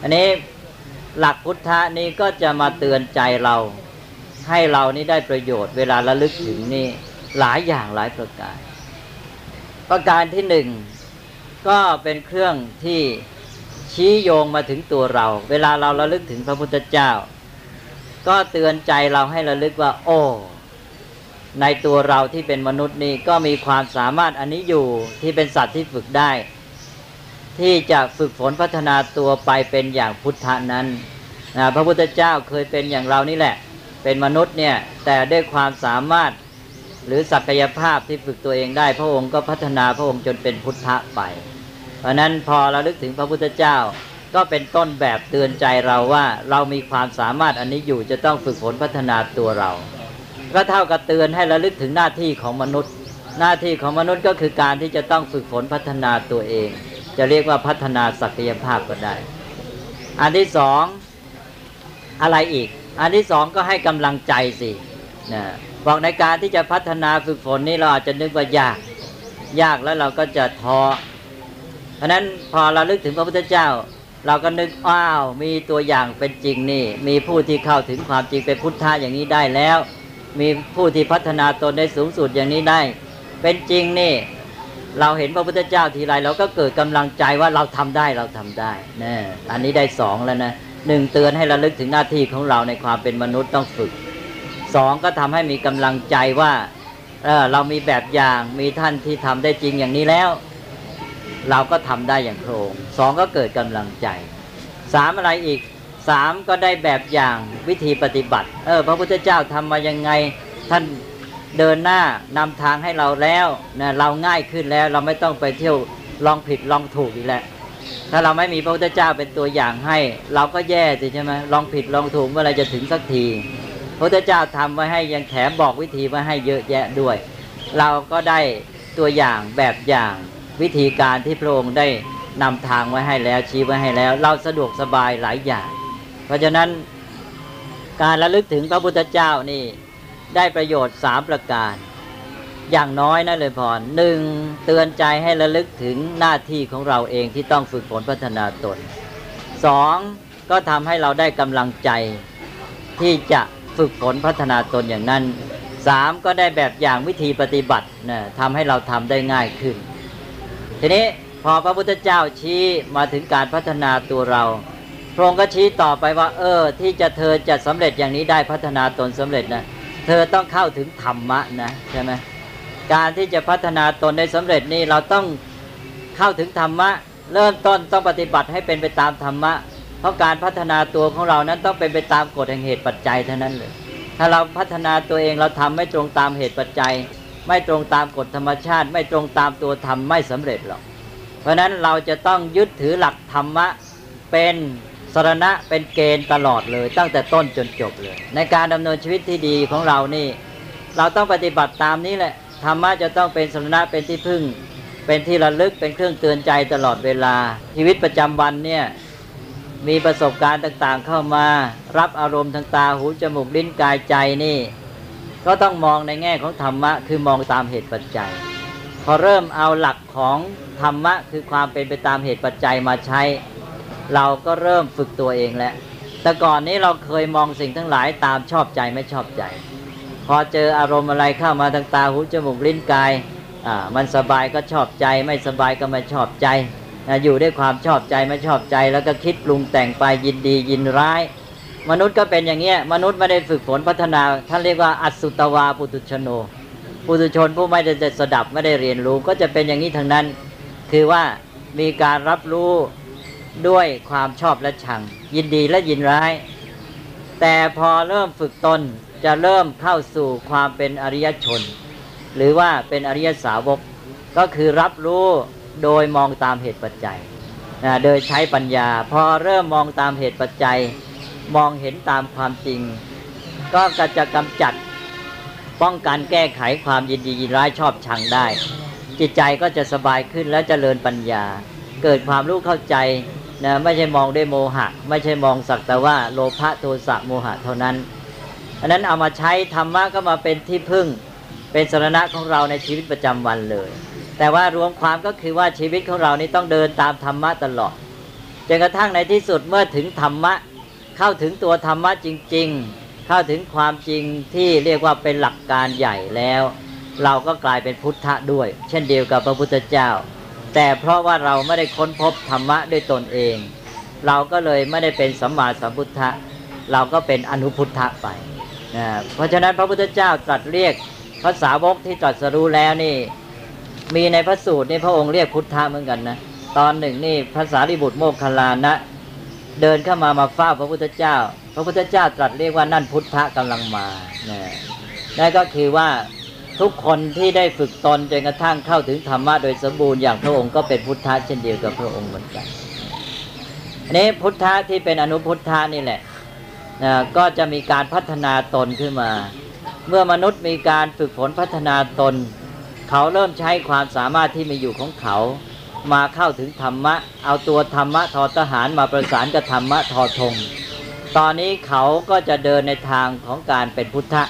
อันนี้ หลักพุทธะนี้ก็จะมาเตือนใจเรา ให้เรานี่ได้ประโยชน์เวลาระลึกถึงนี่หลายอย่างหลายประการ ประการที่หนึ่งก็เป็นเครื่องที่ชี้โยงมาถึงตัวเรา เวลาเราระลึกถึงพระพุทธเจ้า ก็เตือนใจเราให้ระลึกว่า โอ้ในตัวเราที่เป็นมนุษย์นี่ก็มีความสามารถอันนี้อยู่ที่เป็นสัตว์ที่ฝึกได้ ที่จะฝึกฝนพัฒนาตัวไปเป็นอย่างพุทธะนั้นนะพระพุทธเจ้าเคยเป็นอย่างเรานี่แหละ เป็นมนุษย์เนี่ยแต่ด้วยความสามารถหรือศักยภาพที่ฝึกตัวเองได้ พระองค์ก็พัฒนาพระองค์จนเป็นพุทธะไป เพราะนั้นพอเราลึกถึงพระพุทธเจ้าก็เป็นต้นแบบเตือนใจเราว่าเรามีความสามารถอันนี้อยู่จะต้องฝึกฝนพัฒนาตัวเรา ก็เท่ากับเตือนให้ระลึกถึงหน้าที่ของมนุษย์ หน้าที่ของมนุษย์ก็คือการที่จะต้องฝึกฝนพัฒนาตัวเอง จะเรียกว่าพัฒนาศักยภาพก็ได้ อันที่สองอะไรอีก อันที่สองก็ให้กำลังใจสินะบอกในการที่จะพัฒนาฝึกฝนนี้เราอาจจะนึกว่ายาก ยากแล้วเราก็จะท้อเพราะนั้นพอเราลึกถึงพระพุทธเจ้า เราก็นึกอ้าวมีตัวอย่างเป็นจริงนี่ มีผู้ที่เข้าถึงความจริงเป็นพุทธะอย่างนี้ได้แล้ว มีผู้ที่พัฒนาตนได้สูงสุดอย่างนี้ได้ เป็นจริงนี่ เราเห็นพระพุทธเจ้าทีไรเราก็เกิดกำลังใจว่าเราทำได้เราทำได้นะอันนี้ได้สองแล้วนะหนึ่งเตือนให้ระลึกถึงหน้าที่ของเราในความเป็นมนุษย์ต้องฝึกสองก็ทำให้มีกำลังใจว่าเออเรามีแบบอย่างมีท่านที่ทำได้จริงอย่างนี้แล้ว เราก็ทำได้อย่างโครงสองก็เกิดกำลังใจสามอะไรอีกสามก็ได้แบบอย่างวิธีปฏิบัติ เออ พระพุทธเจ้าทำมายังไงท่าน เดินหน้านำทางให้เราแล้วนะเราง่ายขึ้นแล้ว เราไม่ต้องไปเที่ยวลองผิดลองถูกอีกแล้วถ้าเราไม่มีพระพุทธเจ้าเป็นตัวอย่างให้ เราก็แย่สิใช่ไหมลองผิดลองถูกเมื่อไรจะถึงสักทีพระพุทธเจ้าทำไว้ให้ยังแถมบอกวิธีไว้ให้เยอะแยะด้วย เราก็ได้ตัวอย่างแบบอย่างวิธีการที่พระองค์ได้นำทางไว้ให้แล้วชี้ไว้ให้แล้ว เราสะดวกสบายหลายอย่าง เพราะฉะนั้นการระลึกถึงพระพุทธเจ้านี่ ได้ประโยชน์สามประการ อย่างน้อยนะเลยพรหนึ่งเตือนใจให้ระลึกถึงหน้าที่ของเราเองที่ต้องฝึกฝนพัฒนาตนสองก็ทำให้เราได้กำลังใจที่จะฝึกฝนพัฒนาตนอย่างนั้นสามก็ได้แบบอย่างวิธีปฏิบัตินะทำให้เราทำได้ง่ายขึ้น ทีนี้พอพระพุทธเจ้าชี้มาถึงการพัฒนาตัวเรา พระองค์ก็ชี้ต่อไปว่า เออ ที่จะเธอจะสำเร็จอย่างนี้ได้พัฒนาตนสำเร็จนะ ธอต้องเข้าถึงธรรมะนะใช่ไหมการที่จะพัฒนาตนได้สำเร็จนี่เราต้องเข้าถึงธรรมะ เริ่มต้นต้องปฏิบัติให้เป็นไปตามธรรมะ เพราะการพัฒนาตัวของเรานั้นต้องเป็นไปตามกฎแห่งเหตุปัจจัยเท่านั้นเลยถ้าเราพัฒนาตัวเองเราทำไม่ตรงตามเหตุปัจจัย ไม่ตรงตามกฎธรรมชาติ ไม่ตรงตามตัวธรรมไม่สำเร็จหรอกเพราะฉะนั้นเราจะต้องยึดถือหลักธรรมะเป็น สรณะเป็นเกณฑ์ตลอดเลย ตั้งแต่ต้นจนจบเลย ในการดำเนินชีวิตที่ดีของเรานี่ เราต้องปฏิบัติตามนี้แหละธรรมะจะต้องเป็นสรณะเป็นที่พึ่ง เป็นที่ระลึกเป็นเครื่องเตือนใจตลอดเวลา ชีวิตประจำวันเนี่ยมีประสบการณ์ต่างๆเข้ามา รับอารมณ์ทางตาหูจมูกลิ้นกายใจนี่ ก็ต้องมองในแง่ของธรรมะคือมองตามเหตุปัจจัย พอเริ่มเอาหลักของธรรมะคือความเป็นไปตามเหตุปัจจัยมาใช้ เราก็เริ่มฝึกตัวเองแล้ว แต่ก่อนนี้เราเคยมองสิ่งทั้งหลายตามชอบใจไม่ชอบใจ พอเจออารมณ์อะไรเข้ามาทางตาหูจมูกลิ้นกายอ่ามันสบายก็ชอบใจ ไม่สบายก็ไม่ชอบใจ อยู่ด้วยความชอบใจไม่ชอบใจ แล้วก็คิดปรุงแต่งไปยินดียินร้าย มนุษย์ก็เป็นอย่างเงี้ยมนุษย์ไม่ได้ฝึกฝนพัฒนาท่านเรียกว่าอัสุตวาปุตุชโนปุถุชนผู้ไม่ได้สดับไม่ได้เรียนรู้ ก็จะเป็นอย่างนี้ทั้งนั้น คือว่ามีการรับรู้ ด้วยความชอบและชัง ยินดีและยินร้าย แต่พอเริ่มฝึกตนจะเริ่มเข้าสู่ความเป็นอริยชน หรือว่าเป็นอริยสาวก ก็คือรับรู้โดยมองตามเหตุปัจจัยนะโดยใช้ปัญญา พอเริ่มมองตามเหตุปัจจัย มองเห็นตามความจริง ก็จะกำจัดป้องกันแก้ไขความยินดียินร้ายชอบชังได้ จิตใจก็จะสบายขึ้นและเจริญปัญญา เกิดความรู้เข้าใจ นะไม่ใช่มองด้วยโมหะ ไม่ใช่มองสักแต่ว่าโลภะโทสะโมหะเท่านั้นอันนั้นเอามาใช้ธรรมะก็มาเป็นที่พึ่งเป็นสรณะของเราในชีวิตประจำวันเลย แต่ว่ารวมความก็คือว่าชีวิตของเรานี้ต้องเดินตามธรรมะตลอดจนกระทั่งในที่สุดเมื่อถึงธรรมะเข้าถึงตัวธรรมะจริง ๆ เข้าถึงความจริงที่เรียกว่าเป็นหลักการใหญ่แล้ว เราก็กลายเป็นพุทธะด้วย เช่นเดียวกับพระพุทธเจ้า แต่เพราะว่าเราไม่ได้ค้นพบธรรมะด้วยตนเอง เราก็เลยไม่ได้เป็นสัมมาสัมพุทธะเราก็เป็นอนุพุทธะไปนะเพราะฉะนั้นพระพุทธเจ้าตรัสเรียกภาษาวกที่ตรัสรู้แล้วนี่ มีในพระสูตรนี่พระองค์เรียกพุทธะเหมือนกันนะตอนหนึ่งนี่ภาษาริบุตรโมคคลลานะ เดินเข้ามามาเฝ้าพระพุทธเจ้า พระพุทธเจ้าตรัสเรียกว่านั่นพุทธะกำลังมานะนั่นก็คือว่า ทุกคนที่ได้ฝึกตนจนกระทั่งเข้าถึงธรรมะโดยสมบูรณ์อย่างพระองค์ก็เป็นพุทธะเช่นเดียวกับพระองค์เหมือนกันอันนี้พุทธะที่เป็นอนุพุทธะนี่แหละก็จะมีการพัฒนาตนขึ้นมา เมื่อมนุษย์มีการฝึกฝนพัฒนาตน เขาเริ่มใช้ความสามารถที่มีอยู่ของเขามาเข้าถึงธรรมะ เอาตัวธรรมะทอทหารมาประสานกับธรรมะทอธง ตอนนี้เขาก็จะเดินในทางของการเป็นพุทธะ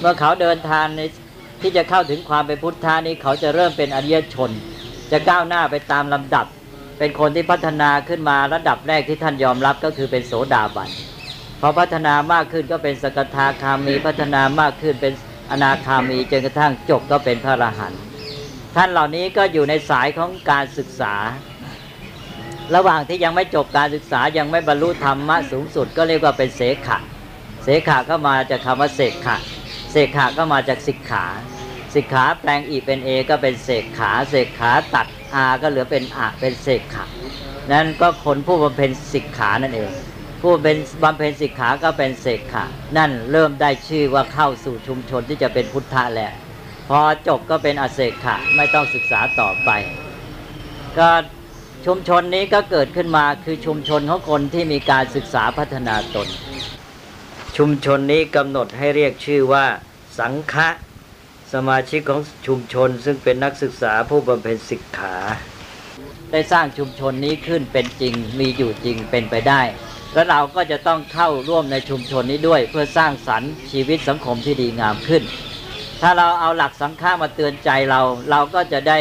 เมื่อเขาเดินทางใน ที่จะเข้าถึงความเป็นพุทธะนี้เขาจะเริ่มเป็นอริยชน จะก้าวหน้าไปตามลำดับ เป็นคนที่พัฒนาขึ้นมาระดับแรกที่ท่านยอมรับก็คือเป็นโสดาบันพอพัฒนามากขึ้นก็เป็นสกทาคามีพัฒนามากขึ้นเป็นอนาคามีจนกระทั่งจบก็เป็นพระอรหันต์ท่านเหล่านี้ก็อยู่ในสายของการศึกษา ระหว่างที่ยังไม่จบการศึกษายังไม่บรรลุธรรมะสูงสุด ก็เรียกว่าเป็นเสขะเสขะก็มาจากคำว่าเสกขะเสกขะก็มาจากสิกขา สิกขาแปลงอีเป็นเอก็เป็นเสกขาเสกขาตัดอาก็เหลือเป็นอะเป็นเสกขะนั่นก็คนผู้บำเพ็ญสิกขานั่นเอง ผู้เป็นบำเพ็ญสิกขาก็เป็นเสกขะนั่นเริ่มได้ชื่อว่าเข้าสู่ชุมชนที่จะเป็นพุทธะแล้วพอจบก็เป็นอเสกขะไม่ต้องศึกษาต่อไป ก็ชุมชนนี้ก็เกิดขึ้นมาคือชุมชนของคนที่มีการศึกษาพัฒนาตน ชุมชนนี้กำหนดให้เรียกชื่อว่า สังฆะ สมาชิกของชุมชนซึ่งเป็นนักศึกษาผู้บำเพ็ญศิกขา ได้สร้างชุมชนนี้ขึ้นเป็นจริงมีอยู่จริงเป็นไปได้ แล้วเราก็จะต้องเข้าร่วมในชุมชนนี้ด้วย เพื่อสร้างสรรค์ชีวิตสังคมที่ดีงามขึ้น ถ้าเราเอาหลักสังฆามาเตือนใจเรา เราก็จะได้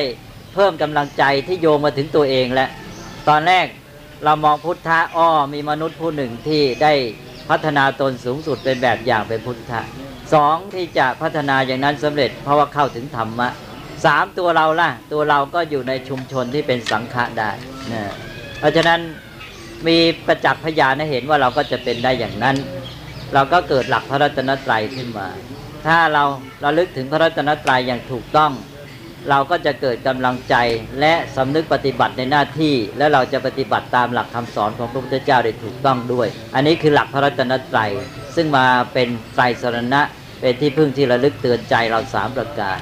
เพิ่มกำลังใจที่โยงมาถึงตัวเองและ ตอนแรกเรามองพุทธะอ้อมีมนุษย์ผู้หนึ่งที่ได้พัฒนาตนสูงสุดเป็นแบบอย่างเป็นพุทธะ สองที่จะพัฒนาอย่างนั้นสำเร็จเพราะว่าเข้าถึงธรรมะสามตัวเราล่ะ ตัวเราก็อยู่ในชุมชนที่เป็นสังฆะได้นะเพราะฉะนั้นมีประจักษ์พยานให้เห็นว่าเราก็จะเป็นได้อย่างนั้น เราก็เกิดหลักพระรัตนตรัยขึ้นมา ถ้าเราเราลึกถึงพระรัตนตรัยอย่างถูกต้อง เราก็จะเกิดกำลังใจและสำนึกปฏิบัติในหน้าที่ และเราจะปฏิบัติตามหลักคำสอนของพระพุทธเจ้าได้ถูกต้องด้วย อันนี้คือหลักพระรัตนตรัยซึ่งมาเป็นไตรสรณะ เป็นที่พึ่งที่ระลึกเตือนใจเราสามประการ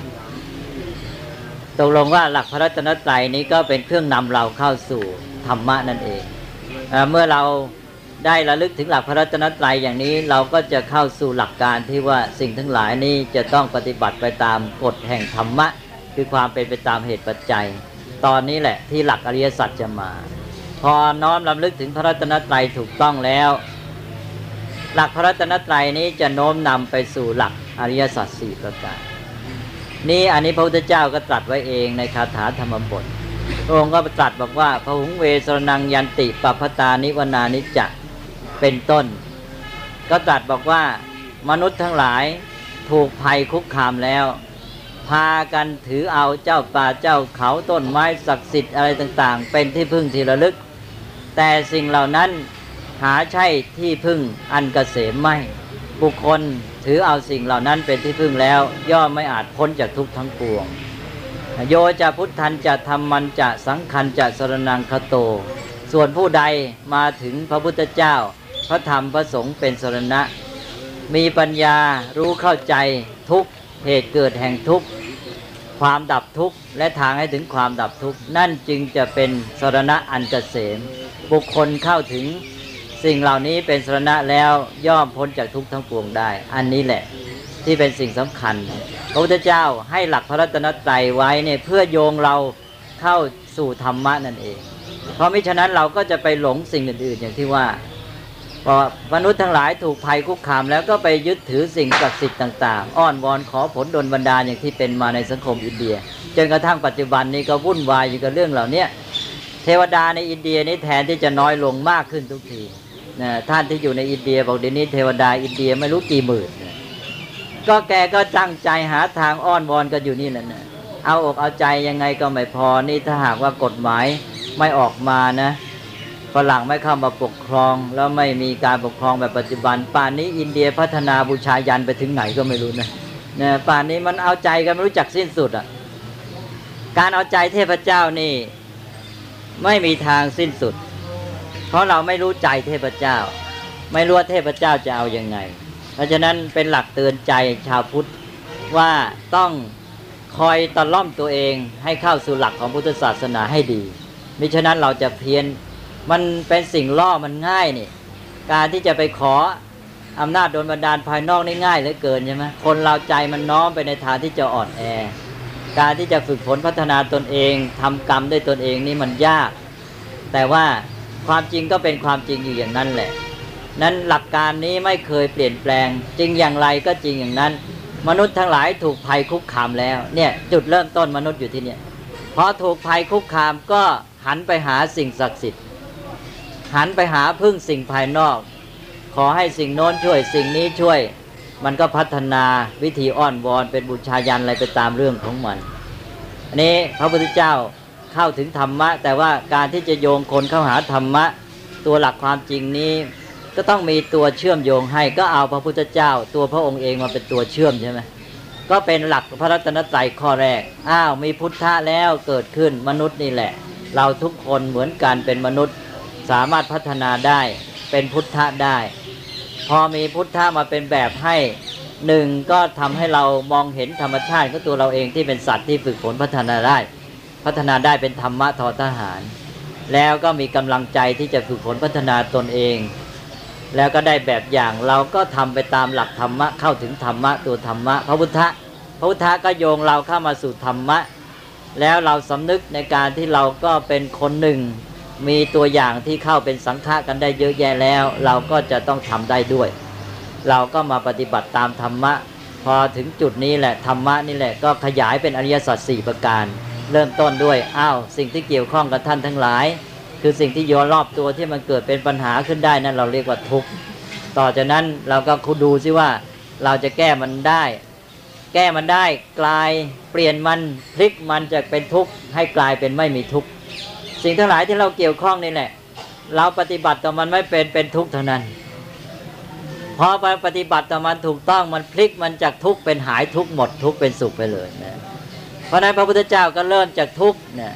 ตกลงว่าหลักพระรัตนตรัยนี้ก็เป็นเครื่องนำเราเข้าสู่ธรรมะนั่นเองเอเมื่อเราได้ระลึกถึงหลักพระรัตนตรัยอย่างนี้เราก็จะเข้าสู่หลักการที่ว่าสิ่งทั้งหลายนี้จะต้องปฏิบัติไปตามกฎแห่งธรรมะ คือความเป็นไปตามเหตุปัจจัย ตอนนี้แหละที่หลักอริยสัจจะมา พอน้อมลำลึกถึงพระรัตนตรัยถูกต้องแล้ว หลักพระรัตนตรัยนี้จะโน้มนำไปสู่หลักอริยสัจสี่ประการนี่อันนี้พระพุทธเจ้าก็ตรัสไว้เองในคาถาธรรมบทพระองค์ก็ตรัสบอกว่าพระหุงเวสรนังยันติปัพตานิวนานิจจะเป็นต้น ก็ตรัสบอกว่ามนุษย์ทั้งหลายถูกภัยคุกคามแล้ว พากันถือเอาเจ้าป่าเจ้าเขาต้นไม้ศักดิ์สิทธิ์อะไรต่าง ๆ เป็นที่พึ่งที่ระลึก แต่สิ่งเหล่านั้น หาใช่ที่พึ่งอันเกษมไม่ บุคคลถือเอาสิ่งเหล่านั้นเป็นที่พึ่งแล้ว ย่อมไม่อาจพ้นจากทุกข์ทั้งปวง โยจะพุทธันจะธรรมันจะสังคันจะสรนังคโต ส่วนผู้ใดมาถึงพระพุทธเจ้า พระธรรมพระสงฆ์เป็นสรณะ มีปัญญารู้เข้าใจทุกเหตุเกิดแห่งทุกความดับทุกข์และทางให้ถึงความดับทุกข์นั่นจึงจะเป็นสรณะอันเกษมบุคคลเข้าถึง สิ่งเหล่านี้เป็นสรณะแล้วย่อมพ้นจากทุกข์ทั้งปวงได้ อันนี้แหละที่เป็นสิ่งสำคัญ พระพุทธเจ้าให้หลักพระรัตนตรัยไว้เนี่ยเพื่อโยงเราเข้าสู่ธรรมะนั่นเอง เพราะมิฉะนั้นเราก็จะไปหลงสิ่งอื่น ๆ อย่างที่ว่าพอมนุษย์ทั้งหลายถูกภัยคุกคามแล้วก็ไปยึดถือสิ่งศักดิ์สิทธิ์ต่างๆ อ้อนวอนขอผลดลบันดาลอย่างที่เป็นมาในสังคมอินเดีย จนกระทั่งปัจจุบันนี้ก็วุ่นวายอยู่กับเรื่องเหล่านี้เทวดาในอินเดียนี่แทนที่จะน้อยลงมากขึ้นทุกที นะท่านที่อยู่ในอินเดียบอกเดี๋ยวนี้เทวดาอินเดียไม่รู้กี่หมื่นนะก็แกก็จังใจหาทางอ้อนวอนกันอยู่นี่แหละนะเอาอกเอาใจยังไงก็ไม่พอนี่ถ้าหากว่ากฎหมายไม่ออกมานะฝรั่งไม่เข้ามาปกครองแล้วไม่มีการปกครองแบบปัจจุบัน ป่านนี้อินเดียพัฒนาบูชายันไปถึงไหนก็ไม่รู้นะนะป่านนี้มันเอาใจกันไม่รู้จักสิ้นสุดอะการเอาใจเทพเจ้านี่ ไม่มีทางสิ้นสุด เพราะเราไม่รู้ใจเทพเจ้า ไม่รู้ว่าเทพเจ้าจะเอาอยัางไง เพราะฉะนั้นเป็นหลักเตือนใจชาวพุทธว่าต้องคอยตะล่อมตัวเองให้เข้าสู่หลักของพุทธศาสนาให้ดีมิฉะนั้นเราจะเพี้ยนมันเป็นสิ่งล่อมันง่ายนี่การที่จะไปขออำนาจโดนบันดาลภายนอกนี่ง่ายเหลือเกินใช่ไหมคนเราใจมันน้อมไปในทางที่จะอ่อนแอ การที่จะฝึกฝนพัฒนาตนเองทำกรรมด้วยตนเองนี่มันยาก แต่ว่า ความจริงก็เป็นความจริงอยู่อย่างนั้นแหละ นั้นหลักการนี้ไม่เคยเปลี่ยนแปลง จริงอย่างไรก็จริงอย่างนั้น มนุษย์ทั้งหลายถูกภัยคุกคามแล้วเนี่ยจุดเริ่มต้นมนุษย์อยู่ที่เนี่ยพอถูกภัยคุกคามก็หันไปหาสิ่งศักดิ์สิทธิ์ หันไปหาพึ่งสิ่งภายนอก ขอให้สิ่งโน้นช่วยสิ่งนี้ช่วย มันก็พัฒนาวิธีอ้อนวอนเป็นบูชายันอะไรไปตามเรื่องของมันอันนี้พระพุทธเจ้า เข้าถึงธรรมะ แต่ว่าการที่จะโยงคนเข้าหาธรรมะ ตัวหลักความจริงนี้ ก็ต้องมีตัวเชื่อมโยงให้ก็เอาพระพุทธเจ้า ตัวพระองค์เองมาเป็นตัวเชื่อมใช่ไหมก็เป็นหลักพระรัตนตรัยข้อแรกอ้าวมีพุทธะแล้วเกิดขึ้นมนุษย์นี่แหละ เราทุกคนเหมือนกันเป็นมนุษย์สามารถพัฒนาได้เป็นพุทธะได้ พอมีพุทธะมาเป็นแบบให้หนึ่งก็ทำให้เรามองเห็นธรรมชาติของตัวเราเองที่เป็นสัตว์ที่ฝึกฝนพัฒนาได้ พัฒนาได้เป็นธรรมะทอทหาร แล้วก็มีกำลังใจที่จะฝึกฝนพัฒนาตนเอง แล้วก็ได้แบบอย่างเราก็ทำไปตามหลักธรรมะเข้าถึงธรรมะตัวธรรมะพระพุทธพระพุทธก็โยงเราเข้ามาสู่ธรรมะ แล้วเราสำนึกในการที่เราก็เป็นคนหนึ่ง มีตัวอย่างที่เข้าเป็นสังฆะกันได้เยอะแยะแล้ว เราก็จะต้องทำได้ด้วย เราก็มาปฏิบัติตามธรรมะ พอถึงจุดนี้แหละธรรมะนี่แหละก็ขยายเป็นอริยสัจสี่ประการ เริ่มต้นด้วยอ้าวสิ่งที่เกี่ยวข้องกับท่านทั้งหลาย คือสิ่งที่โยนรอบตัวที่มันเกิดเป็นปัญหาขึ้นได้นั่นเราเรียกว่าทุกข์ต่อจากนั้นเราก็คุดูซิว่าเราจะแก้มันได้ แก้มันได้กลายเปลี่ยนมันพลิกมันจากเป็นทุกข์ให้กลายเป็นไม่มีทุกข์สิ่งทั้งหลายที่เราเกี่ยวข้องนี่แหละ เราปฏิบัติต่อมันไม่เป็นเป็นทุกข์เท่านั้นพอไปปฏิบัติต่อมันถูกต้องมันพลิกมันจากทุกข์เป็นหายทุกข์หมดทุกข์เป็นสุขไปเลยนะ เพราะนั้นพระพุทธเจ้าก็เริ่มจากทุกเนี่ย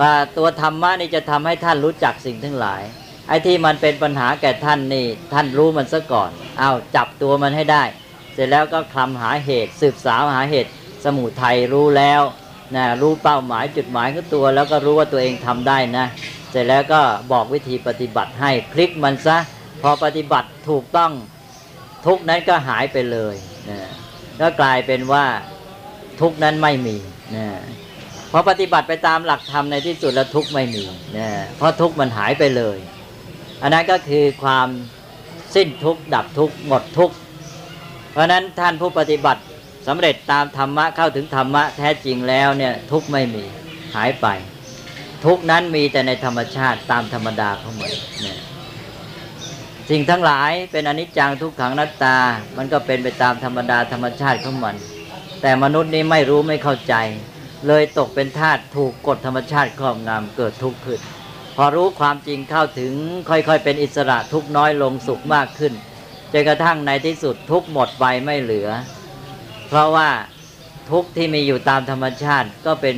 ว่าตัวธรรมะนี่จะทำให้ท่านรู้จักสิ่งทั้งหลาย ไอ้ที่มันเป็นปัญหาแก่ท่านนี่ท่านรู้มันซะก่อนเอาจับตัวมันให้ได้ เสร็จแล้วก็คลำหาเหตุ สืบสาวหาเหตุ สมุทัยรู้แล้วนะรู้เป้าหมายจุดหมายของตัว แล้วก็รู้ว่าตัวเองทำได้นะ เสร็จแล้วก็บอกวิธีปฏิบัติให้พลิกมันซะพอปฏิบัติถูกต้องทุกนั้นก็หายไปเลยนะก็กลายเป็นว่า ทุกนั้นไม่มีนะพอปฏิบัติไปตามหลักธรรมในที่สุดแล้วทุกไม่มีนะเพราะทุกมันหายไปเลย อันนั้นก็คือความสิ้นทุกดับทุกหมดทุกเพราะนั้นท่านผู้ปฏิบัติสำเร็จตามธรรมะเข้าถึงธรรมะแท้จริงแล้วเนี่ยทุกไม่มีหายไป ทุกนั้นมีแต่ในธรรมชาติตามธรรมดาของมันนี่ยสิ่งทั้งหลายเป็นอนิจจังทุกขังนัตตา มันก็เป็นไปตามธรรมดาธรรมชาติของมัน แต่มนุษย์นี้ไม่รู้ไม่เข้าใจ เลยตกเป็นทาสถูกกฎธรรมชาติครอบงำเกิดทุกข์ขึ้น พอรู้ความจริงเข้าถึงค่อยๆ เป็นอิสระทุกน้อยลงสุขมากขึ้นจนกระทั่งในที่สุดทุกหมดไปไม่เหลือ เพราะว่าทุกที่มีอยู่ตามธรรมชาติก็เป็น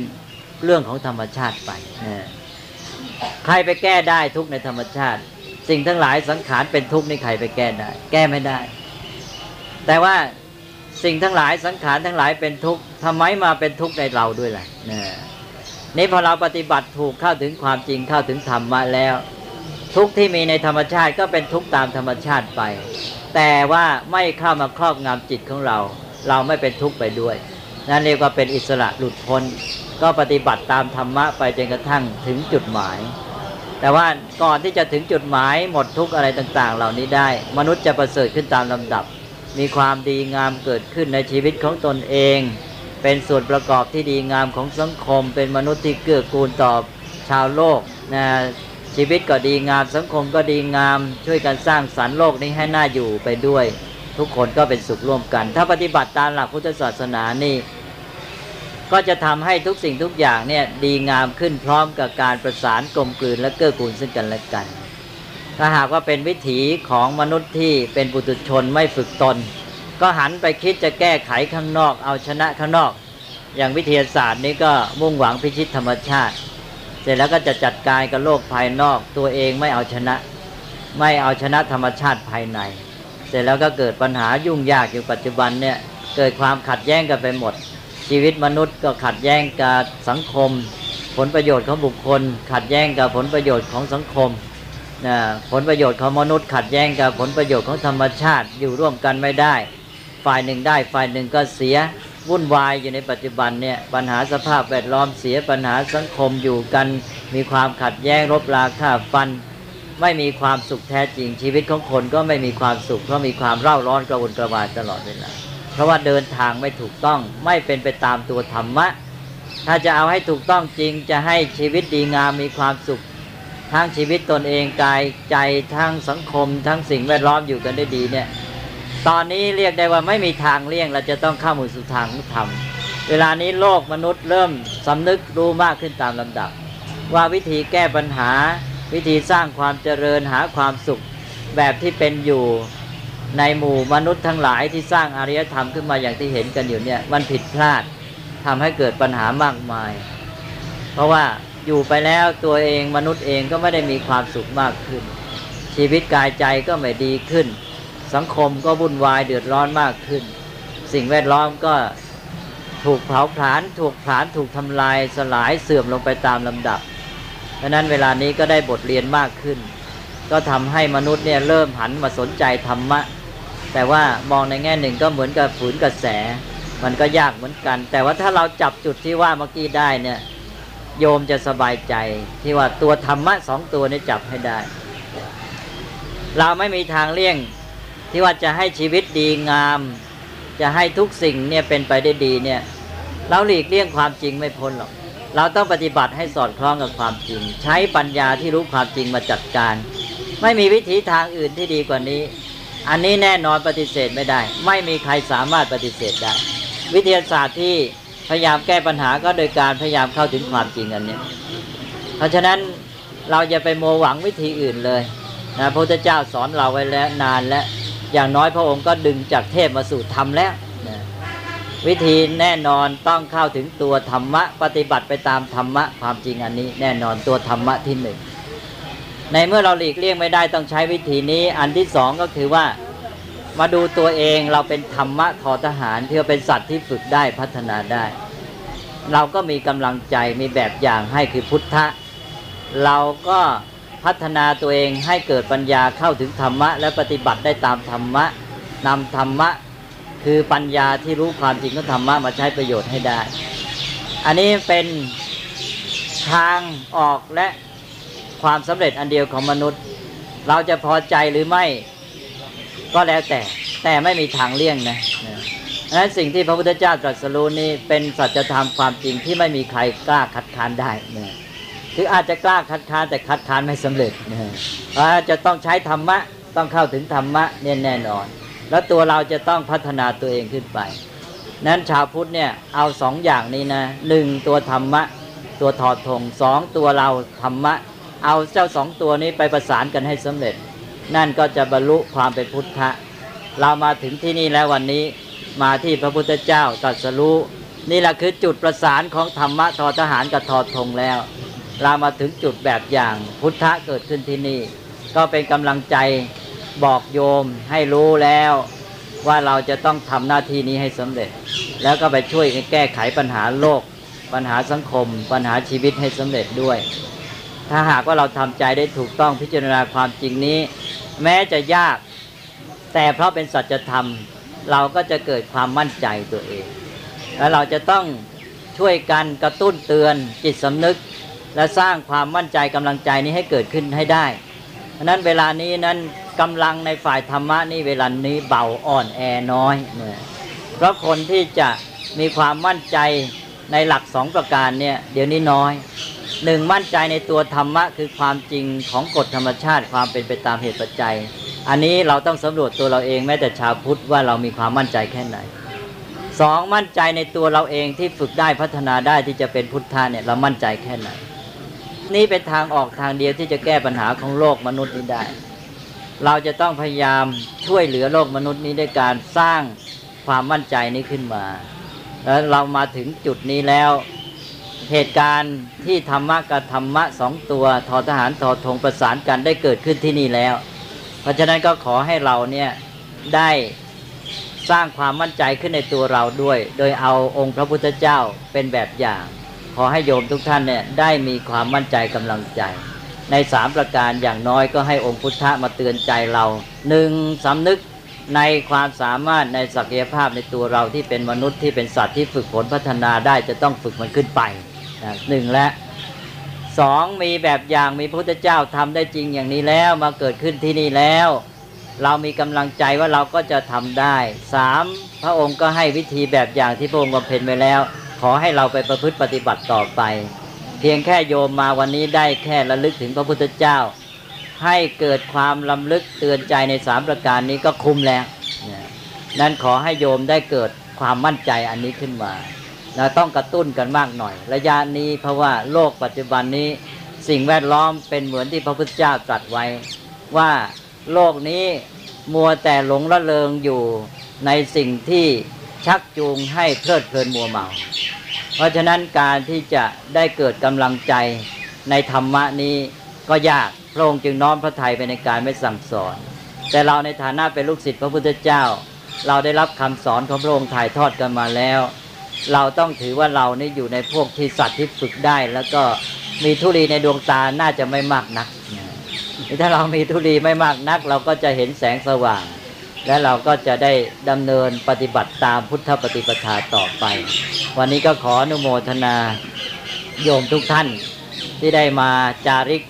เรื่องของธรรมชาติไปนะใครไปแก้ได้ทุกในธรรมชาติ สิ่งทั้งหลายสังขารเป็นทุกข์นี่ใครไปแก้ได้ แก้ไม่ได้ แต่ว่า สิ่งทั้งหลายสังขารทั้งหลายเป็นทุกข์ทำไมมาเป็นทุกข์ในเราด้วยล่ะนะนี่พอเราปฏิบัติถูกเข้าถึงความจริงเข้าถึงธรรมะแล้ว ทุกข์ที่มีในธรรมชาติก็เป็นทุกข์ตามธรรมชาติไป แต่ว่าไม่เข้ามาครอบงำจิตของเรา เราไม่เป็นทุกข์ไปด้วย นั่นเรียกว่าเป็นอิสระหลุดพ้น ก็ปฏิบัติตามธรรมะไปจนกระทั่งถึงจุดหมาย แต่ว่าก่อนที่จะถึงจุดหมายหมดทุกข์อะไรต่าง ๆ เหล่านี้ได้ มนุษย์จะประเสริฐขึ้นตามลำดับ มีความดีงามเกิดขึ้นในชีวิตของตนเอง เป็นส่วนประกอบที่ดีงามของสังคม เป็นมนุษย์ที่เกื้อกูลต่อชาวโลกนะชีวิตก็ดีงามสังคมก็ดีงามช่วยกันสร้างสรรค์โลกนี้ให้น่าอยู่ไปด้วย ทุกคนก็เป็นสุขร่วมกัน ถ้าปฏิบัติตามหลักพุทธศาสนานี่ ก็จะทำให้ทุกสิ่งทุกอย่างเนี่ยดีงามขึ้นพร้อมกับการประสานกลมกลืนและเกื้อกูลซึ่งกันและกัน ถ้าหากว่าเป็นวิถีของมนุษย์ที่เป็นปุถุชนไม่ฝึกตน ก็หันไปคิดจะแก้ไขข้างนอก เอาชนะข้างนอก อย่างวิทยาศาสตร์นี้ก็มุ่งหวังพิชิตธรรมชาติ เสร็จแล้วก็จะจัดการกับโลกภายนอก ตัวเองไม่เอาชนะ ไม่เอาชนะธรรมชาติภายใน เสร็จแล้วก็เกิดปัญหายุ่งยากอยู่ปัจจุบันเนี่ยเกิดความขัดแย้งกันไปหมด ชีวิตมนุษย์ก็ขัดแย้งกับสังคม ผลประโยชน์ของบุคคล ขัดแย้งกับผลประโยชน์ของสังคม นะผลประโยชน์ของมนุษย์ขัดแย้งกับผลประโยชน์ของธรรมชาติอยู่ร่วมกันไม่ได้ ฝ่ายหนึ่งได้ ฝ่ายหนึ่งก็เสียวุ่นวายอยู่ในปัจจุบันเนี่ยปัญหาสภาพแวดล้อมเสียปัญหาสังคมอยู่กัน มีความขัดแย้งรบราฆ่าฟัน ไม่มีความสุขแท้จริงชีวิตของคนก็ไม่มีความสุขเพราะมีความเร่าร้อนกระวนกระวายตลอดเวลาเพราะว่าเดินทางไม่ถูกต้องไม่เป็นไปตามตัวธรรมะ ถ้าจะเอาให้ถูกต้องจริงจะให้ชีวิตดีงามมีความสุข ทั้งชีวิตตนเองกายใจทั้งสังคม ทั้งสิ่งแวดล้อมอยู่กันได้ดีเนี่ย ตอนนี้เรียกได้ว่าไม่มีทางเลี่ยง เราจะต้องเข้ามุสู่ทางของธรรมเวลานี้โลกมนุษย์เริ่มสำนึกรู้มากขึ้นตามลำดับ ว่าวิธีแก้ปัญหา วิธีสร้างความเจริญหาความสุขแบบที่เป็นอยู่ในหมู่มนุษย์ทั้งหลายที่สร้างอารยธรรมขึ้นมาอย่างที่เห็นกันอยู่เนี่ยมันผิดพลาดทำให้เกิดปัญหามากมาย เพราะว่า อยู่ไปแล้วตัวเองมนุษย์เองก็ไม่ได้มีความสุขมากขึ้น ชีวิตกายใจก็ไม่ดีขึ้น สังคมก็วุ่นวายเดือดร้อนมากขึ้น สิ่งแวดล้อมก็ถูกเผาผลาญถูกผลาญถูกทำลายสลายเสื่อมลงไปตามลำดับดังนั้นเวลานี้ก็ได้บทเรียนมากขึ้น ก็ทำให้มนุษย์เนี่ยเริ่มหันมาสนใจธรรมะ แต่ว่ามองในแง่หนึ่งก็เหมือนกับฝืนกระแส มันก็ยากเหมือนกัน แต่ว่าถ้าเราจับจุดที่ว่าเมื่อกี้ได้เนี่ย โยมจะสบายใจที่ว่าตัวธรรมะสองตัวนี้จับให้ได้ เราไม่มีทางเลี่ยงที่ว่าจะให้ชีวิตดีงาม จะให้ทุกสิ่งเนี่ยเป็นไปได้ดีเนี่ย เราหลีกเลี่ยงความจริงไม่พ้นหรอก เราต้องปฏิบัติให้สอดคล้องกับความจริง ใช้ปัญญาที่รู้ความจริงมาจัดการ ไม่มีวิธีทางอื่นที่ดีกว่านี้ อันนี้แน่นอนปฏิเสธไม่ได้ ไม่มีใครสามารถปฏิเสธได้ วิทยาศาสตร์ที่ พยายามแก้ปัญหาก็โดยการพยายามเข้าถึงความจริงอันนี้ เพราะฉะนั้นเราอย่าไปโมหวังวิธีอื่นเลยนะพระพุทธเจ้าสอนเราไว้แล้วนานแล้วอย่างน้อยพระองค์ก็ดึงจากเทพมาสู่ธรรมแล้วนะวิธีแน่นอนต้องเข้าถึงตัวธรรมะ ปฏิบัติไปตามธรรมะความจริงอันนี้ แน่นอนตัวธรรมะที่หนึ่งในเมื่อเราหลีกเลี่ยงไม่ได้ต้องใช้วิธีนี้ อันที่สองก็คือว่า มาดูตัวเองเราเป็นธรรมะทอทหารที่เป็นสัตว์ที่ฝึกได้พัฒนาได้ เราก็มีกำลังใจมีแบบอย่างให้คือพุทธะ เราก็พัฒนาตัวเองให้เกิดปัญญาเข้าถึงธรรมะ และปฏิบัติได้ตามธรรมะนำธรรมะคือปัญญาที่รู้ความจริงของธรรมะมาใช้ประโยชน์ให้ได้ อันนี้เป็นทางออกและความสำเร็จอันเดียวของมนุษย์ เราจะพอใจหรือไม่ ก็แล้วแต่แต่ไม่มีทางเลี่ยงนะนะดังนั้นสิ่งที่พระพุทธเจ้าตรัสรู้นี้เป็นสัจธรรมความจริงที่ไม่มีใครกล้าคัดค้านได้นะคืออาจจะกล้าคัดค้านแต่คัดค้านไม่สำเร็จนะอาจจะต้องใช้ธรรมะต้องเข้าถึงธรรมะเนี่ยแน่นอน แล้วตัวเราจะต้องพัฒนาตัวเองขึ้นไป นั้นชาวพุทธเนี่ยเอาสองอย่างนี้นะหนึ่งตัวธรรมะตัวถอดธงสองตัวเราธรรมะ เอาเจ้าสองตัวนี้ไปประสานกันให้สำเร็จ นั่นก็จะบรรลุความเป็นพุทธะ เรามาถึงที่นี่แล้ววันนี้มาที่พระพุทธเจ้าตรัสรู้นี่แหละคือจุดประสานของธรรมะทอทหารกับทอธงแล้ว เรามาถึงจุดแบบอย่างพุทธะเกิดขึ้นที่นี่ ก็เป็นกำลังใจบอกโยมให้รู้แล้วว่าเราจะต้องทำหน้าที่นี้ให้สำเร็จ แล้วก็ไปช่วยแก้ไขปัญหาโลก ปัญหาสังคม ปัญหาชีวิตให้สำเร็จด้วย ถ้าหากว่าเราทำใจได้ถูกต้องพิจารณาความจริงนี้ แม้จะยาก แต่เพราะเป็นสัจธรรม เราก็จะเกิดความมั่นใจตัวเอง แล้วเราจะต้องช่วยกันกระตุ้นเตือนจิตสำนึก และสร้างความมั่นใจกำลังใจนี้ให้เกิดขึ้นให้ได้เพราะนั้นเวลานี้นั้นกำลังในฝ่ายธรรมะนี่เวลานี้เบาอ่อนแอน้อยเนี่ยเพราะคนที่จะมีความมั่นใจในหลักสองประการเนี่ยเดี๋ยวนี้น้อย หนึ่งมั่นใจในตัวธรรมะคือความจริงของกฎธรรมชาติความเป็นไปตามเหตุปัจจัย อันนี้เราต้องสำรวจตัวเราเองแม้แต่ชาวพุทธว่าเรามีความมั่นใจแค่ไหนสองมั่นใจในตัวเราเองที่ฝึกได้พัฒนาได้ที่จะเป็นพุทธะเนี่ยเรามั่นใจแค่ไหน นี่เป็นทางออกทางเดียวที่จะแก้ปัญหาของโลกมนุษย์นี้ได้ เราจะต้องพยายามช่วยเหลือโลกมนุษย์นี้ด้วยการสร้างความมั่นใจนี้ขึ้นมา แล้วเรามาถึงจุดนี้แล้ว เหตุการณ์ที่ธรรมะกับธรรมะสองตัวทอทหารทอธงประสานกันได้เกิดขึ้นที่นี่แล้ว เพราะฉะนั้นก็ขอให้เราเนี่ยได้สร้างความมั่นใจขึ้นในตัวเราด้วย โดยเอาองค์พระพุทธเจ้าเป็นแบบอย่าง ขอให้โยมทุกท่านเนี่ยได้มีความมั่นใจกำลังใจ ในสามประการอย่างน้อยก็ให้องค์พุทธะมาเตือนใจเราหนึ่งสำนึกในความสามารถในศักยภาพในตัวเราที่เป็นมนุษย์ที่เป็นสัตว์ที่ฝึกฝนพัฒนาได้จะต้องฝึกมันขึ้นไป นะหนึ่งและสองมีแบบอย่างมีพระพุทธเจ้าทำได้จริงอย่างนี้แล้วมาเกิดขึ้นที่นี่แล้ว เรามีกำลังใจว่าเราก็จะทำได้สามพระองค์ก็ให้วิธีแบบอย่างที่พระองค์บำเพ็ญไปแล้ว ขอให้เราไปประพฤติปฏิบัติต่อไป เพียงแค่โยมมาวันนี้ได้แค่ระลึกถึงพระพุทธเจ้า ให้เกิดความลำลึกเตือนใจในสามประการนี้ก็คุ้มแล้วนะนั้นขอให้โยมได้เกิดความมั่นใจอันนี้ขึ้นมา เราต้องกระตุ้นกันมากหน่อย ระยะนี้เพราะว่าโลกปัจจุบันนี้สิ่งแวดล้อมเป็นเหมือนที่พระพุทธเจ้าตรัสไว้ ว่าโลกนี้มัวแต่หลงละเลงอยู่ในสิ่งที่ชักจูงให้เพลิดเพลินมัวเมา เพราะฉะนั้นการที่จะได้เกิดกำลังใจในธรรมะนี้ก็ยากพระองค์จึงน้อมพระทัยไปในการไม่สั่งสอน แต่เราในฐานะเป็นลูกศิษย์พระพุทธเจ้า เราได้รับคำสอนของพระองค์ถ่ายทอดกันมาแล้ว เราต้องถือว่าเรานี่อยู่ในพวกที่สัตว์ที่ฝึกได้ แล้วก็มีทุลีในดวงตาน่าจะไม่มากนักถ้าเรามีทุลีไม่มากนัก เราก็จะเห็นแสงสว่าง และเราก็จะได้ดำเนินปฏิบัติตามพุทธปฏิปทาต่อไป วันนี้ก็ขออนุโมทนาโยมทุกท่านที่ได้มาจาริก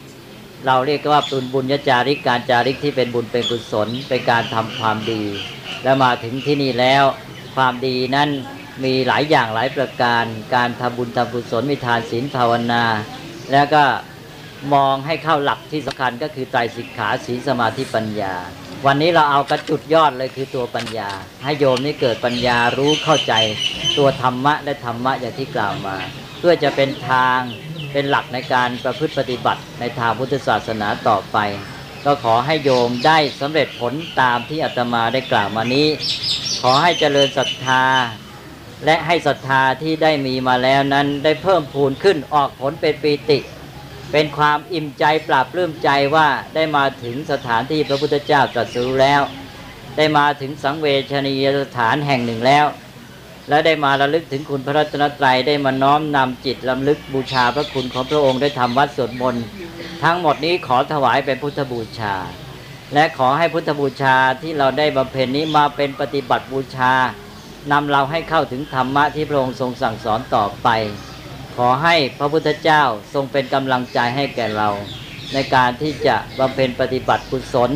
เราเรียกว่าบุญบุญญาจาริกการจาริกที่เป็นบุญเป็นกุศลเป็นการทำความดี และมาถึงที่นี่แล้วความดีนั้น มีหลายอย่างหลายประการ การทำบุญทำกุศลมีทานศีลภาวนา แล้วก็มองให้เข้าหลักที่สำคัญก็คือไตรสิกขาศีลสมาธิปัญญา วันนี้เราเอากระจุดยอดเลยคือตัวปัญญา ให้โยมนี่เกิดปัญญารู้เข้าใจตัวธรรมะและธรรมะอย่างที่กล่าวมา เพื่อจะเป็นทางเป็นหลักในการประพฤติปฏิบัติในทางพุทธศาสนาต่อไป ก็ขอให้โยมได้สำเร็จผลตามที่อาตมาได้กล่าวมานี้ ขอให้เจริญศรัทธา และให้ศรัทธาที่ได้มีมาแล้วนั้นได้เพิ่มพูนขึ้นออกผลเป็นปีติ เป็นความอิ่มใจปราบปลื้มใจว่าได้มาถึงสถานที่พระพุทธเจ้าตรัสรู้แล้ว ได้มาถึงสังเวชนียสถานแห่งหนึ่งแล้ว และได้มาระลึกถึงคุณพระรัตนตรัยได้มาน้อมนำจิตลำลึกบูชาพระคุณของพระองค์ได้ทำวัดสวดมนต์ทั้งหมดนี้ขอถวายเป็นพุทธบูชา และขอให้พุทธบูชาที่เราได้บำเพ็ญนี้มาเป็นปฏิบัติบูชา นำเราให้เข้าถึงธรรมะที่พระองค์ทรงสั่งสอนต่อไป ขอให้พระพุทธเจ้าทรงเป็นกำลังใจให้แก่เรา ในการที่จะบำเพ็ญปฏิบัติกุศล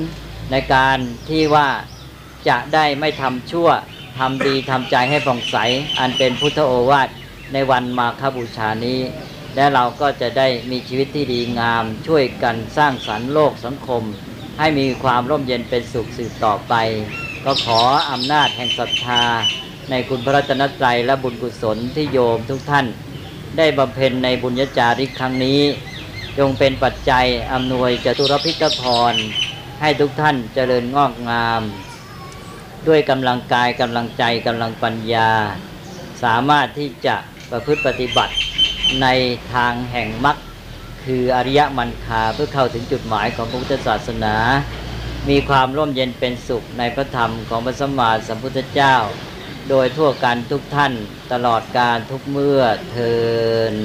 ในการที่ว่าจะได้ไม่ทำชั่วทำดีทำใจให้ผ่องใส อันเป็นพุทธโอวาทในวันมาฆบูชานี้ และเราก็จะได้มีชีวิตที่ดีงาม ช่วยกันสร้างสรรค์โลกสังคม ให้มีความร่มเย็นเป็นสุขสืบต่อไป ก็ขออำนาจแห่งศรัทธา ในคุณพระรัตนตรัยและบุญกุศลที่โยมทุกท่าน ได้บำเพ็ญในบุญญาจาริกครั้งนี้จงเป็นปัจจัยอำนวยจตุรพิกพร ให้ทุกท่านเจริญงอกงาม ด้วยกำลังกายกำลังใจกำลังปัญญา สามารถที่จะประพฤติปฏิบัติในทางแห่งมรรคคืออริยมันคาเพื่อเข้าถึงจุดหมายของพระพุทธศาสนา มีความร่มเย็นเป็นสุขในพระธรรมของพระสัมมาสัมพุทธเจ้า โดยทั่วกันทุกท่านตลอดการทุกเมื่อเทิน